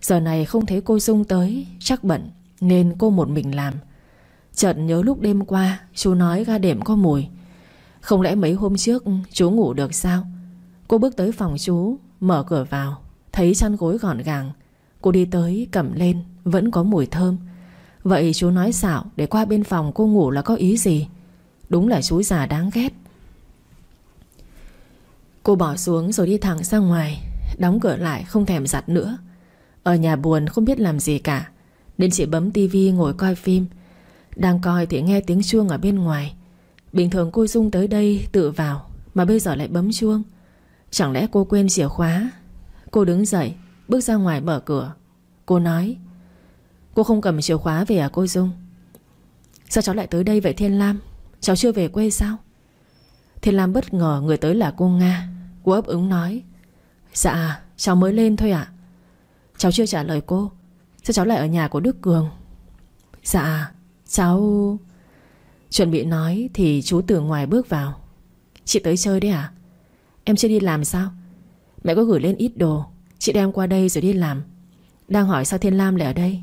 Giờ này không thấy cô Dung tới, Chắc bận, nên cô một mình làm. Chợt nhớ lúc đêm qua, Chú nói ga đệm có mùi. Không lẽ mấy hôm trước chú ngủ được sao? Cô bước tới phòng chú, Mở cửa vào. Thấy chăn gối gọn gàng. Cô đi tới, cầm lên, Vẫn có mùi thơm. Vậy chú nói xạo, để qua bên phòng cô ngủ là có ý gì? Đúng là chú già đáng ghét. Cô bỏ xuống rồi đi thẳng ra ngoài, Đóng cửa lại không thèm giặt nữa. Ở nhà buồn không biết làm gì cả. Nên chị bấm tivi ngồi coi phim. Đang coi thì nghe tiếng chuông ở bên ngoài. Bình thường cô Dung tới đây tự vào, Mà bây giờ lại bấm chuông. Chẳng lẽ cô quên chìa khóa? Cô đứng dậy, Bước ra ngoài mở cửa. Cô nói, Cô không cầm chìa khóa về à cô Dung? Sao cháu lại tới đây vậy, Thiên Lam? Cháu chưa về quê sao? Thiên Lam bất ngờ người tới là cô Nga. Cô ấp ứng nói Dạ cháu mới lên thôi ạ. Cháu chưa trả lời cô. Sao cháu lại ở nhà của Đức Cường? Dạ cháu Chuẩn bị nói thì chú từ ngoài bước vào. Chị tới chơi đấy à Em chưa đi làm sao? Mẹ có gửi lên ít đồ. Chị đem qua đây rồi đi làm. Đang hỏi sao Thiên Lam lại ở đây.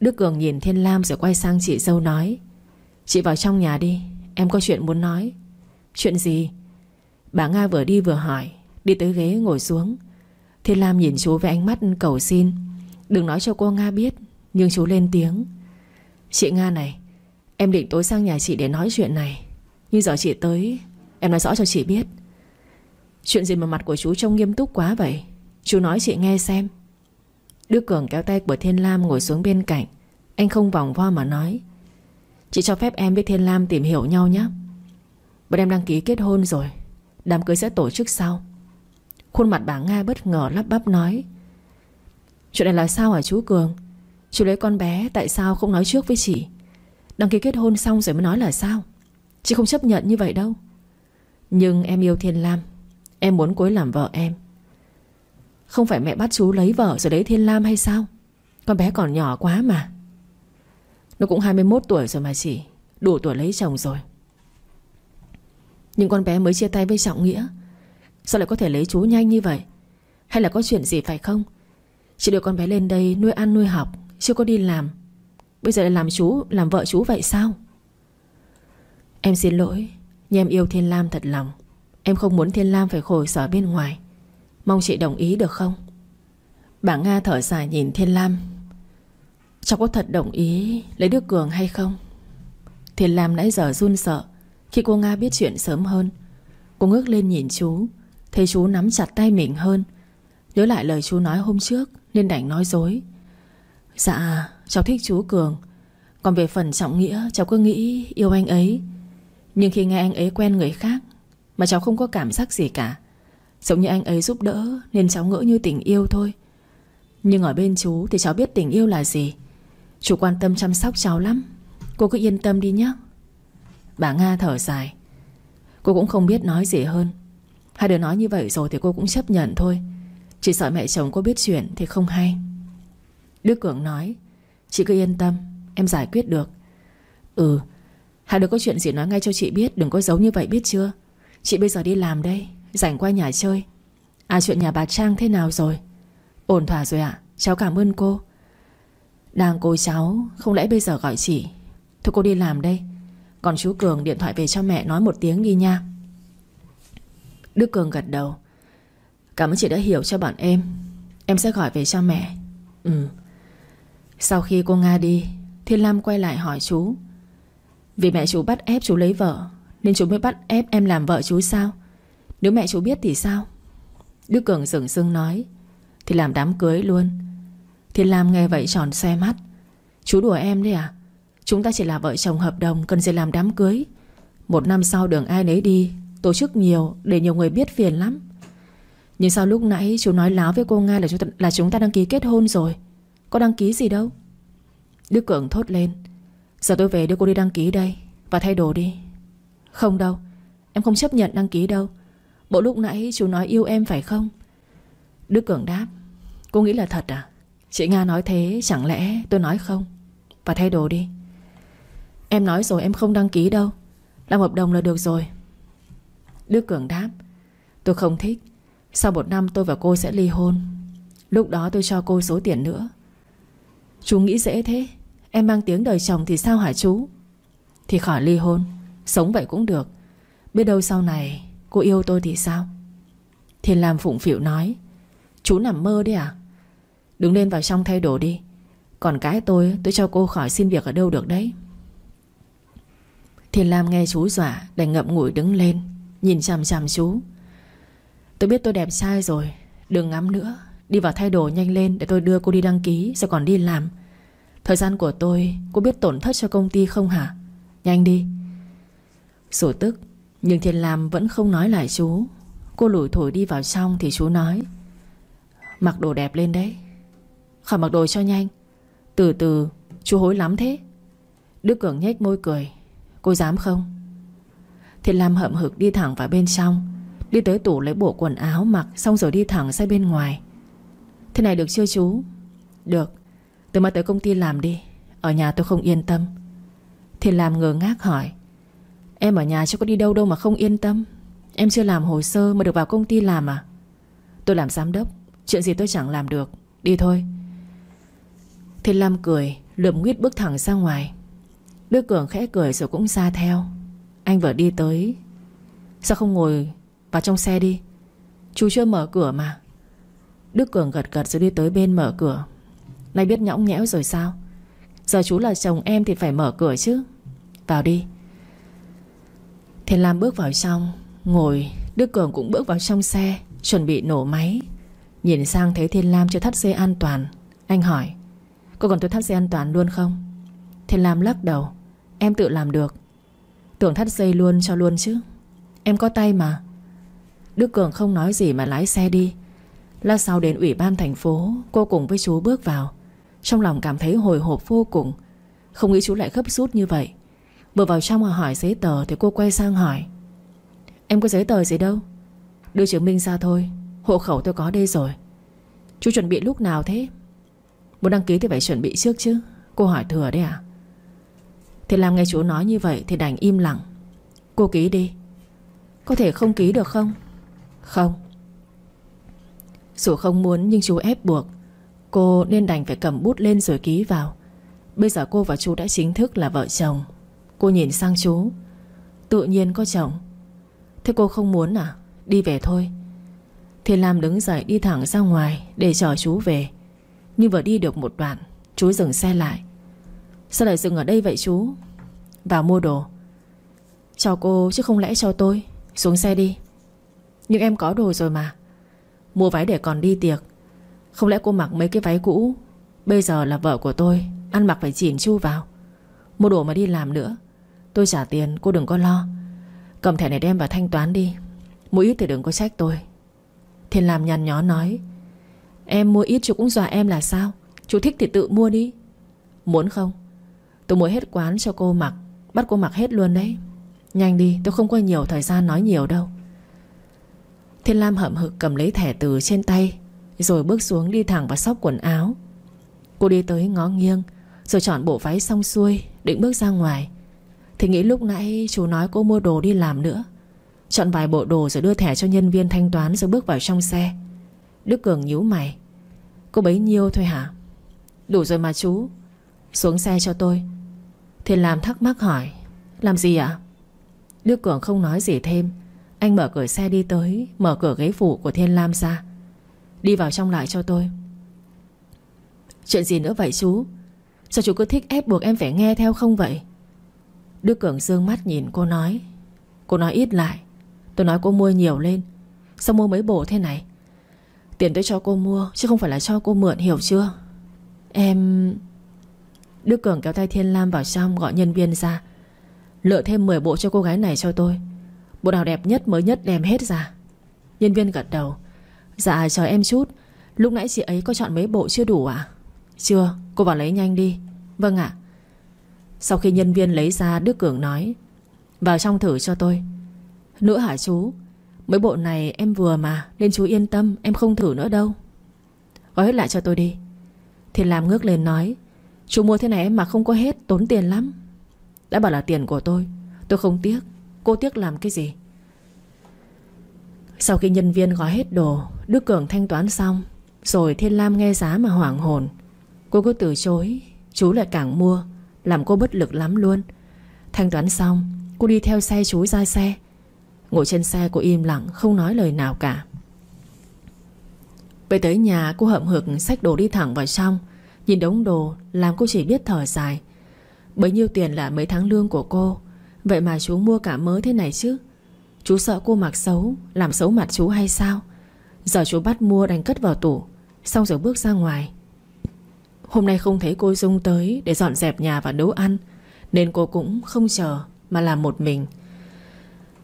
Đức Cường nhìn Thiên Lam rồi quay sang chị dâu nói, Chị vào trong nhà đi, Em có chuyện muốn nói. Chuyện gì? Bà Nga vừa đi vừa hỏi, Đi tới ghế ngồi xuống. Thiên Lam nhìn chú với ánh mắt cầu xin. Đừng nói cho cô Nga biết, Nhưng chú lên tiếng. Chị Nga này, Em định tối sang nhà chị để nói chuyện này. Nhưng giờ chị tới, Em nói rõ cho chị biết. Chuyện gì mà mặt của chú trông nghiêm túc quá vậy? Chú nói chị nghe xem. Đức Cường kéo tay của Thiên Lam ngồi xuống bên cạnh. Anh không vòng vo mà nói. Chị cho phép em với Thiên Lam tìm hiểu nhau nhé. Bọn em đăng ký kết hôn rồi. Đám cưới sẽ tổ chức sau. Khuôn mặt bà Nga bất ngờ lắp bắp nói. Chuyện này là sao hả chú Cường? Chú lấy con bé, tại sao không nói trước với chị? Đăng ký kết hôn xong rồi mới nói là sao? Chị không chấp nhận như vậy đâu. Nhưng em yêu Thiên Lam. Em muốn cô ấy làm vợ em. Không phải mẹ bắt chú lấy vợ rồi lấy Thiên Lam hay sao? Con bé còn nhỏ quá mà. Nó cũng 21 tuổi rồi mà chị. Đủ tuổi lấy chồng rồi. Nhưng con bé mới chia tay với Trọng Nghĩa. Sao lại có thể lấy chú nhanh như vậy? Hay là có chuyện gì phải không? Chị đưa con bé lên đây nuôi ăn nuôi học, Chưa có đi làm. Bây giờ lại làm chú, Làm vợ chú vậy sao? Em xin lỗi, Nhưng em yêu Thiên Lam thật lòng. Em không muốn Thiên Lam phải khổ sở bên ngoài. Mong chị đồng ý được không? Bà Nga thở dài nhìn Thiên Lam. Cháu có thật đồng ý Lấy Đức Cường hay không? Thiên Lam nãy giờ run sợ Khi cô Nga biết chuyện sớm hơn. Cô ngước lên nhìn chú, Thấy chú nắm chặt tay mình hơn. Nhớ lại lời chú nói hôm trước Nên đành nói dối. Dạ cháu thích chú Cường. Còn về phần trọng nghĩa, cháu cứ nghĩ yêu anh ấy. Nhưng khi nghe anh ấy quen người khác mà cháu không có cảm giác gì cả. Giống như anh ấy giúp đỡ, Nên cháu ngỡ như tình yêu thôi. Nhưng ở bên chú thì cháu biết tình yêu là gì. Chú quan tâm chăm sóc cháu lắm. Cô cứ yên tâm đi nhé Bà Nga thở dài. Cô cũng không biết nói gì hơn. Hai đứa nói như vậy rồi thì cô cũng chấp nhận thôi. Chỉ sợ mẹ chồng cô biết chuyện thì không hay. Đức Cường nói, Chị cứ yên tâm, Em giải quyết được. Ừ Hai đứa có chuyện gì nói ngay cho chị biết, Đừng có giấu như vậy biết chưa? Chị bây giờ đi làm đây, Rảnh qua nhà chơi. À chuyện nhà bà Trang thế nào rồi? Ổn thỏa rồi ạ, Cháu cảm ơn cô. Đang cô cháu, Không lẽ bây giờ gọi chị? Thôi cô đi làm đây. Còn chú Cường điện thoại về cho mẹ nói một tiếng đi nha. Đức Cường gật đầu. Cảm ơn chị đã hiểu cho bọn em. Em sẽ gọi về cho mẹ. Ừ. Sau khi cô Nga đi, Thiên Lam quay lại hỏi chú. Vì mẹ chú bắt ép chú lấy vợ nên chú mới bắt ép em làm vợ chú sao? Nếu mẹ chú biết thì sao? Đức Cường dừng dưng nói Thì làm đám cưới luôn. Thiên Lam nghe vậy tròn xe mắt. Chú đùa em đấy à? Chúng ta chỉ là vợ chồng hợp đồng Cần gì làm đám cưới. Một năm sau đường ai nấy đi Tổ chức nhiều để nhiều người biết phiền lắm. Nhưng sao lúc nãy chú nói láo với cô Nga là chúng, ta, là chúng ta đăng ký kết hôn rồi? Có đăng ký gì đâu? Đức Cường thốt lên Giờ tôi về đưa cô đi đăng ký đây Và thay đồ đi. Không đâu, Em không chấp nhận đăng ký đâu. Bộ lúc nãy chú nói yêu em phải không? Đức Cường đáp, Cô nghĩ là thật à? Chị Nga nói thế, chẳng lẽ tôi nói không? Và thay đồ đi. Em nói rồi em không đăng ký đâu. Làm hợp đồng là được rồi. Đức Cường đáp, Tôi không thích. Sau một năm tôi và cô sẽ ly hôn. Lúc đó tôi cho cô số tiền nữa. Chú nghĩ dễ thế. Em mang tiếng đời chồng thì sao hả chú? Thì khỏi ly hôn. Sống vậy cũng được. Biết đâu sau này cô yêu tôi thì sao? Thiên Lam phụng phịu nói. Chú nằm mơ đấy à? Đứng lên vào trong thay đồ đi. Còn cái tôi tôi cho cô khỏi xin việc ở đâu được đấy? Thiên Lam nghe chú dọa, Đành ngậm ngùi đứng lên, Nhìn chằm chằm chú. Tôi biết tôi đẹp trai rồi, Đừng ngắm nữa. Đi vào thay đồ nhanh lên để tôi đưa cô đi đăng ký, Rồi còn đi làm. Thời gian của tôi, Cô biết tổn thất cho công ty không hả? Nhanh đi. Sổ tức, Nhưng Thiên Lam vẫn không nói lại chú. Cô lủi thổi đi vào trong thì chú nói, Mặc đồ đẹp lên đấy. Khỏi mặc đồ cho nhanh. Từ từ, chú hối lắm thế. Đức Cường nhếch môi cười, Cô dám không? Thiên Lam hậm hực đi thẳng vào bên trong, Đi tới tủ lấy bộ quần áo mặc, Xong rồi đi thẳng ra bên ngoài. Thế này được chưa chú? Được. Tôi mà tới công ty làm đi. Ở nhà tôi không yên tâm. Thiên Lam ngờ ngác hỏi Em ở nhà chứ có đi đâu đâu mà không yên tâm. Em chưa làm hồ sơ mà được vào công ty làm à? Tôi làm giám đốc, Chuyện gì tôi chẳng làm được. Đi thôi. Thiên Lam cười, Lượm nguyết bước thẳng ra ngoài. Đức Cường khẽ cười rồi cũng ra theo. Anh vừa đi tới. Sao không ngồi vào trong xe đi? Chú chưa mở cửa mà. Đức Cường gật gật rồi đi tới bên mở cửa. Nay biết nhõng nhẽo rồi sao? Giờ chú là chồng em thì phải mở cửa chứ. Vào đi. Thiên Lam bước vào trong, Ngồi. Đức Cường cũng bước vào trong xe, Chuẩn bị nổ máy. Nhìn sang thấy Thiên Lam chưa thắt dây an toàn, Anh hỏi, Cô còn tôi thắt dây an toàn luôn không? Thiên Lam lắc đầu, Em tự làm được. Tưởng thắt dây luôn cho luôn chứ. Em có tay mà. Đức Cường không nói gì mà lái xe đi. Lát sau đến ủy ban thành phố, Cô cùng với chú bước vào. Trong lòng cảm thấy hồi hộp vô cùng. Không nghĩ chú lại gấp rút như vậy. Vừa vào trong mà hỏi giấy tờ Thì cô quay sang hỏi. Em có giấy tờ gì đâu? Đưa chứng minh ra thôi. Hộ khẩu tôi có đây rồi. Chú chuẩn bị lúc nào thế? Muốn đăng ký thì phải chuẩn bị trước chứ. Cô hỏi thừa đấy à? Thì làm nghe chú nói như vậy Thì đành im lặng. Cô ký đi. Có thể không ký được không? Không. Dù không muốn nhưng chú ép buộc. Cô nên đành phải cầm bút lên rồi ký vào. Bây giờ cô và chú đã chính thức là vợ chồng. Cô nhìn sang chú. Tự nhiên có chồng. Thế cô không muốn à? Đi về thôi. Thiên Lam đứng dậy đi thẳng ra ngoài Để chờ chú về. Nhưng vừa đi được một đoạn, Chú dừng xe lại. Sao lại dừng ở đây vậy chú? Vào mua đồ. Cho cô chứ không lẽ cho tôi? Xuống xe đi. Nhưng em có đồ rồi mà. Mua váy để còn đi tiệc. Không lẽ cô mặc mấy cái váy cũ? Bây giờ là vợ của tôi, Ăn mặc phải chỉn chu vào. Mua đồ mà đi làm nữa. Tôi trả tiền, cô đừng có lo. Cầm thẻ này đem vào thanh toán đi. Mua ít thì đừng có trách tôi. Thiên làm nhằn nhó nói, Em mua ít chú cũng dọa em là sao? Chú thích thì tự mua đi. Muốn không? Tôi mua hết quán cho cô mặc, Bắt cô mặc hết luôn đấy. Nhanh đi, tôi không có nhiều thời gian nói nhiều đâu. Thiên Lam hậm hực cầm lấy thẻ từ trên tay, Rồi bước xuống đi thẳng vào sóc quần áo. Cô đi tới ngó nghiêng, Rồi chọn bộ váy xong xuôi, Định bước ra ngoài. Thì nghĩ lúc nãy chú nói cô mua đồ đi làm nữa. Chọn vài bộ đồ rồi đưa thẻ cho nhân viên thanh toán Rồi bước vào trong xe. Đức Cường nhíu mày. Cô bấy nhiêu thôi hả? Đủ rồi mà chú. Xuống xe cho tôi. Thiên Lam thắc mắc hỏi, Làm gì ạ? Đức Cường không nói gì thêm. Anh mở cửa xe đi tới, Mở cửa ghế phụ của Thiên Lam ra. Đi vào trong lại cho tôi. Chuyện gì nữa vậy chú? Sao chú cứ thích ép buộc em phải nghe theo không vậy? Đức Cường dương mắt nhìn cô nói. Cô nói ít lại. Tôi nói cô mua nhiều lên. Sao mua mấy bộ thế này? Tiền tôi cho cô mua, Chứ không phải là cho cô mượn, hiểu chưa? Em... Đức Cường kéo tay Thiên Lam vào trong, Gọi nhân viên ra. Lựa thêm 10 bộ cho cô gái này cho tôi. Bộ nào đẹp nhất, mới nhất đem hết ra. Nhân viên gật đầu. Dạ chờ em chút. Lúc nãy chị ấy có chọn mấy bộ chưa đủ à? Chưa, cô vào lấy nhanh đi. Vâng ạ. Sau khi nhân viên lấy ra, Đức Cường nói, Vào trong thử cho tôi. Nữa hả chú? Mấy bộ này em vừa mà, Nên chú yên tâm, em không thử nữa đâu. Gói hết lại cho tôi đi. Thiên Lam ngước lên nói, Chú mua thế này em mà không có hết, tốn tiền lắm. Đã bảo là tiền của tôi Tôi không tiếc. Cô tiếc làm cái gì? Sau khi nhân viên gói hết đồ, Đức Cường thanh toán xong, Rồi Thiên Lam nghe giá mà hoảng hồn. Cô cứ từ chối, Chú lại càng mua. Làm cô bất lực lắm luôn. Thanh toán xong, Cô đi theo xe chú ra xe. Ngồi trên xe cô im lặng, Không nói lời nào cả. Về tới nhà, cô hậm hực Xách đồ đi thẳng vào trong. Nhìn đống đồ, làm cô chỉ biết thở dài. Bấy nhiêu tiền là mấy tháng lương của cô. Vậy mà chú mua cả mớ thế này chứ? Chú sợ cô mặc xấu, Làm xấu mặt chú hay sao? Giờ chú bắt mua đánh cất vào tủ. Xong rồi bước ra ngoài. Hôm nay không thấy cô Dung tới Để dọn dẹp nhà và nấu ăn, Nên cô cũng không chờ Mà làm một mình.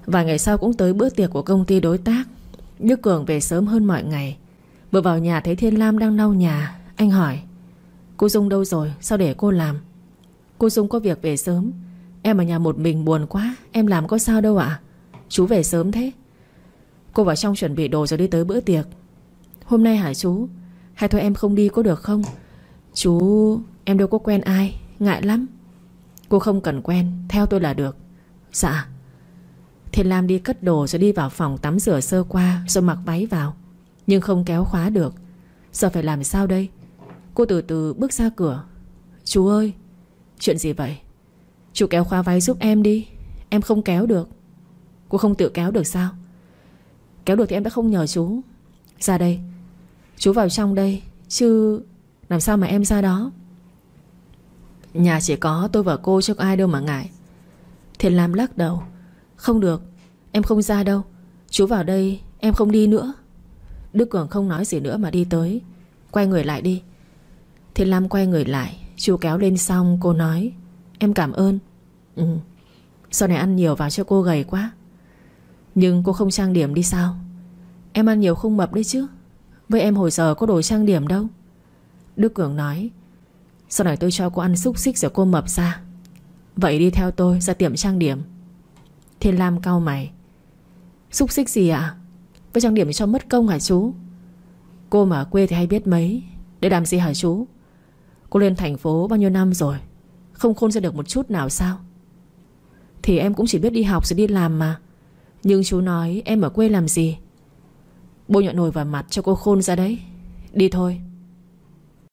Vài ngày sau cũng tới bữa tiệc của công ty đối tác. Đức Cường về sớm hơn mọi ngày. Vừa vào nhà thấy Thiên Lam đang lau nhà. Anh hỏi, Cô Dung đâu rồi? Sao để cô làm? Cô Dung có việc về sớm. Em ở nhà một mình buồn quá. Em làm có sao đâu ạ. Chú về sớm thế. Cô vào trong chuẩn bị đồ rồi đi tới bữa tiệc. Hôm nay hả chú? Hay thôi em không đi có được không? Chú, em đâu có quen ai, Ngại lắm. Cô không cần quen, Theo tôi là được. Dạ. Thiên Lam đi cất đồ rồi đi vào phòng tắm rửa sơ qua Rồi mặc váy vào. Nhưng không kéo khóa được. Giờ phải làm sao đây? Cô từ từ bước ra cửa. Chú ơi, Chuyện gì vậy? Chú kéo khóa váy giúp em đi. Em không kéo được. Cô không tự kéo được sao? Kéo được thì em đã không nhờ chú. Ra đây. Chú vào trong đây. Chứ làm sao mà em ra đó? Nhà chỉ có tôi và cô chứ có ai đâu mà ngại. Thiện Lam lắc đầu. Không được, Em không ra đâu. Chú vào đây, em không đi nữa. Đức Cường không nói gì nữa mà đi tới. Quay người lại đi. Thiện Lam quay người lại, Chú kéo lên xong, cô nói, Em cảm ơn. Ừ. Sau này ăn nhiều vào cho cô gầy quá. Nhưng cô không trang điểm đi sao? Em ăn nhiều không mập đấy chứ. Với em hồi giờ có đồ trang điểm đâu. Đức Cường nói, Sau này tôi cho cô ăn xúc xích rồi cô mập ra. Vậy đi theo tôi ra tiệm trang điểm. Thiên Lam cau mày, Xúc xích gì ạ? Với trang điểm cho mất công hả chú? Cô mà ở quê thì hay biết mấy, Để làm gì hả chú? Cô lên thành phố bao nhiêu năm rồi, Không khôn ra được một chút nào sao? Thì em cũng chỉ biết đi học rồi đi làm mà. Nhưng chú nói, em ở quê làm gì? Bôi nhọ nồi vào mặt cho cô khôn ra đấy. Đi thôi.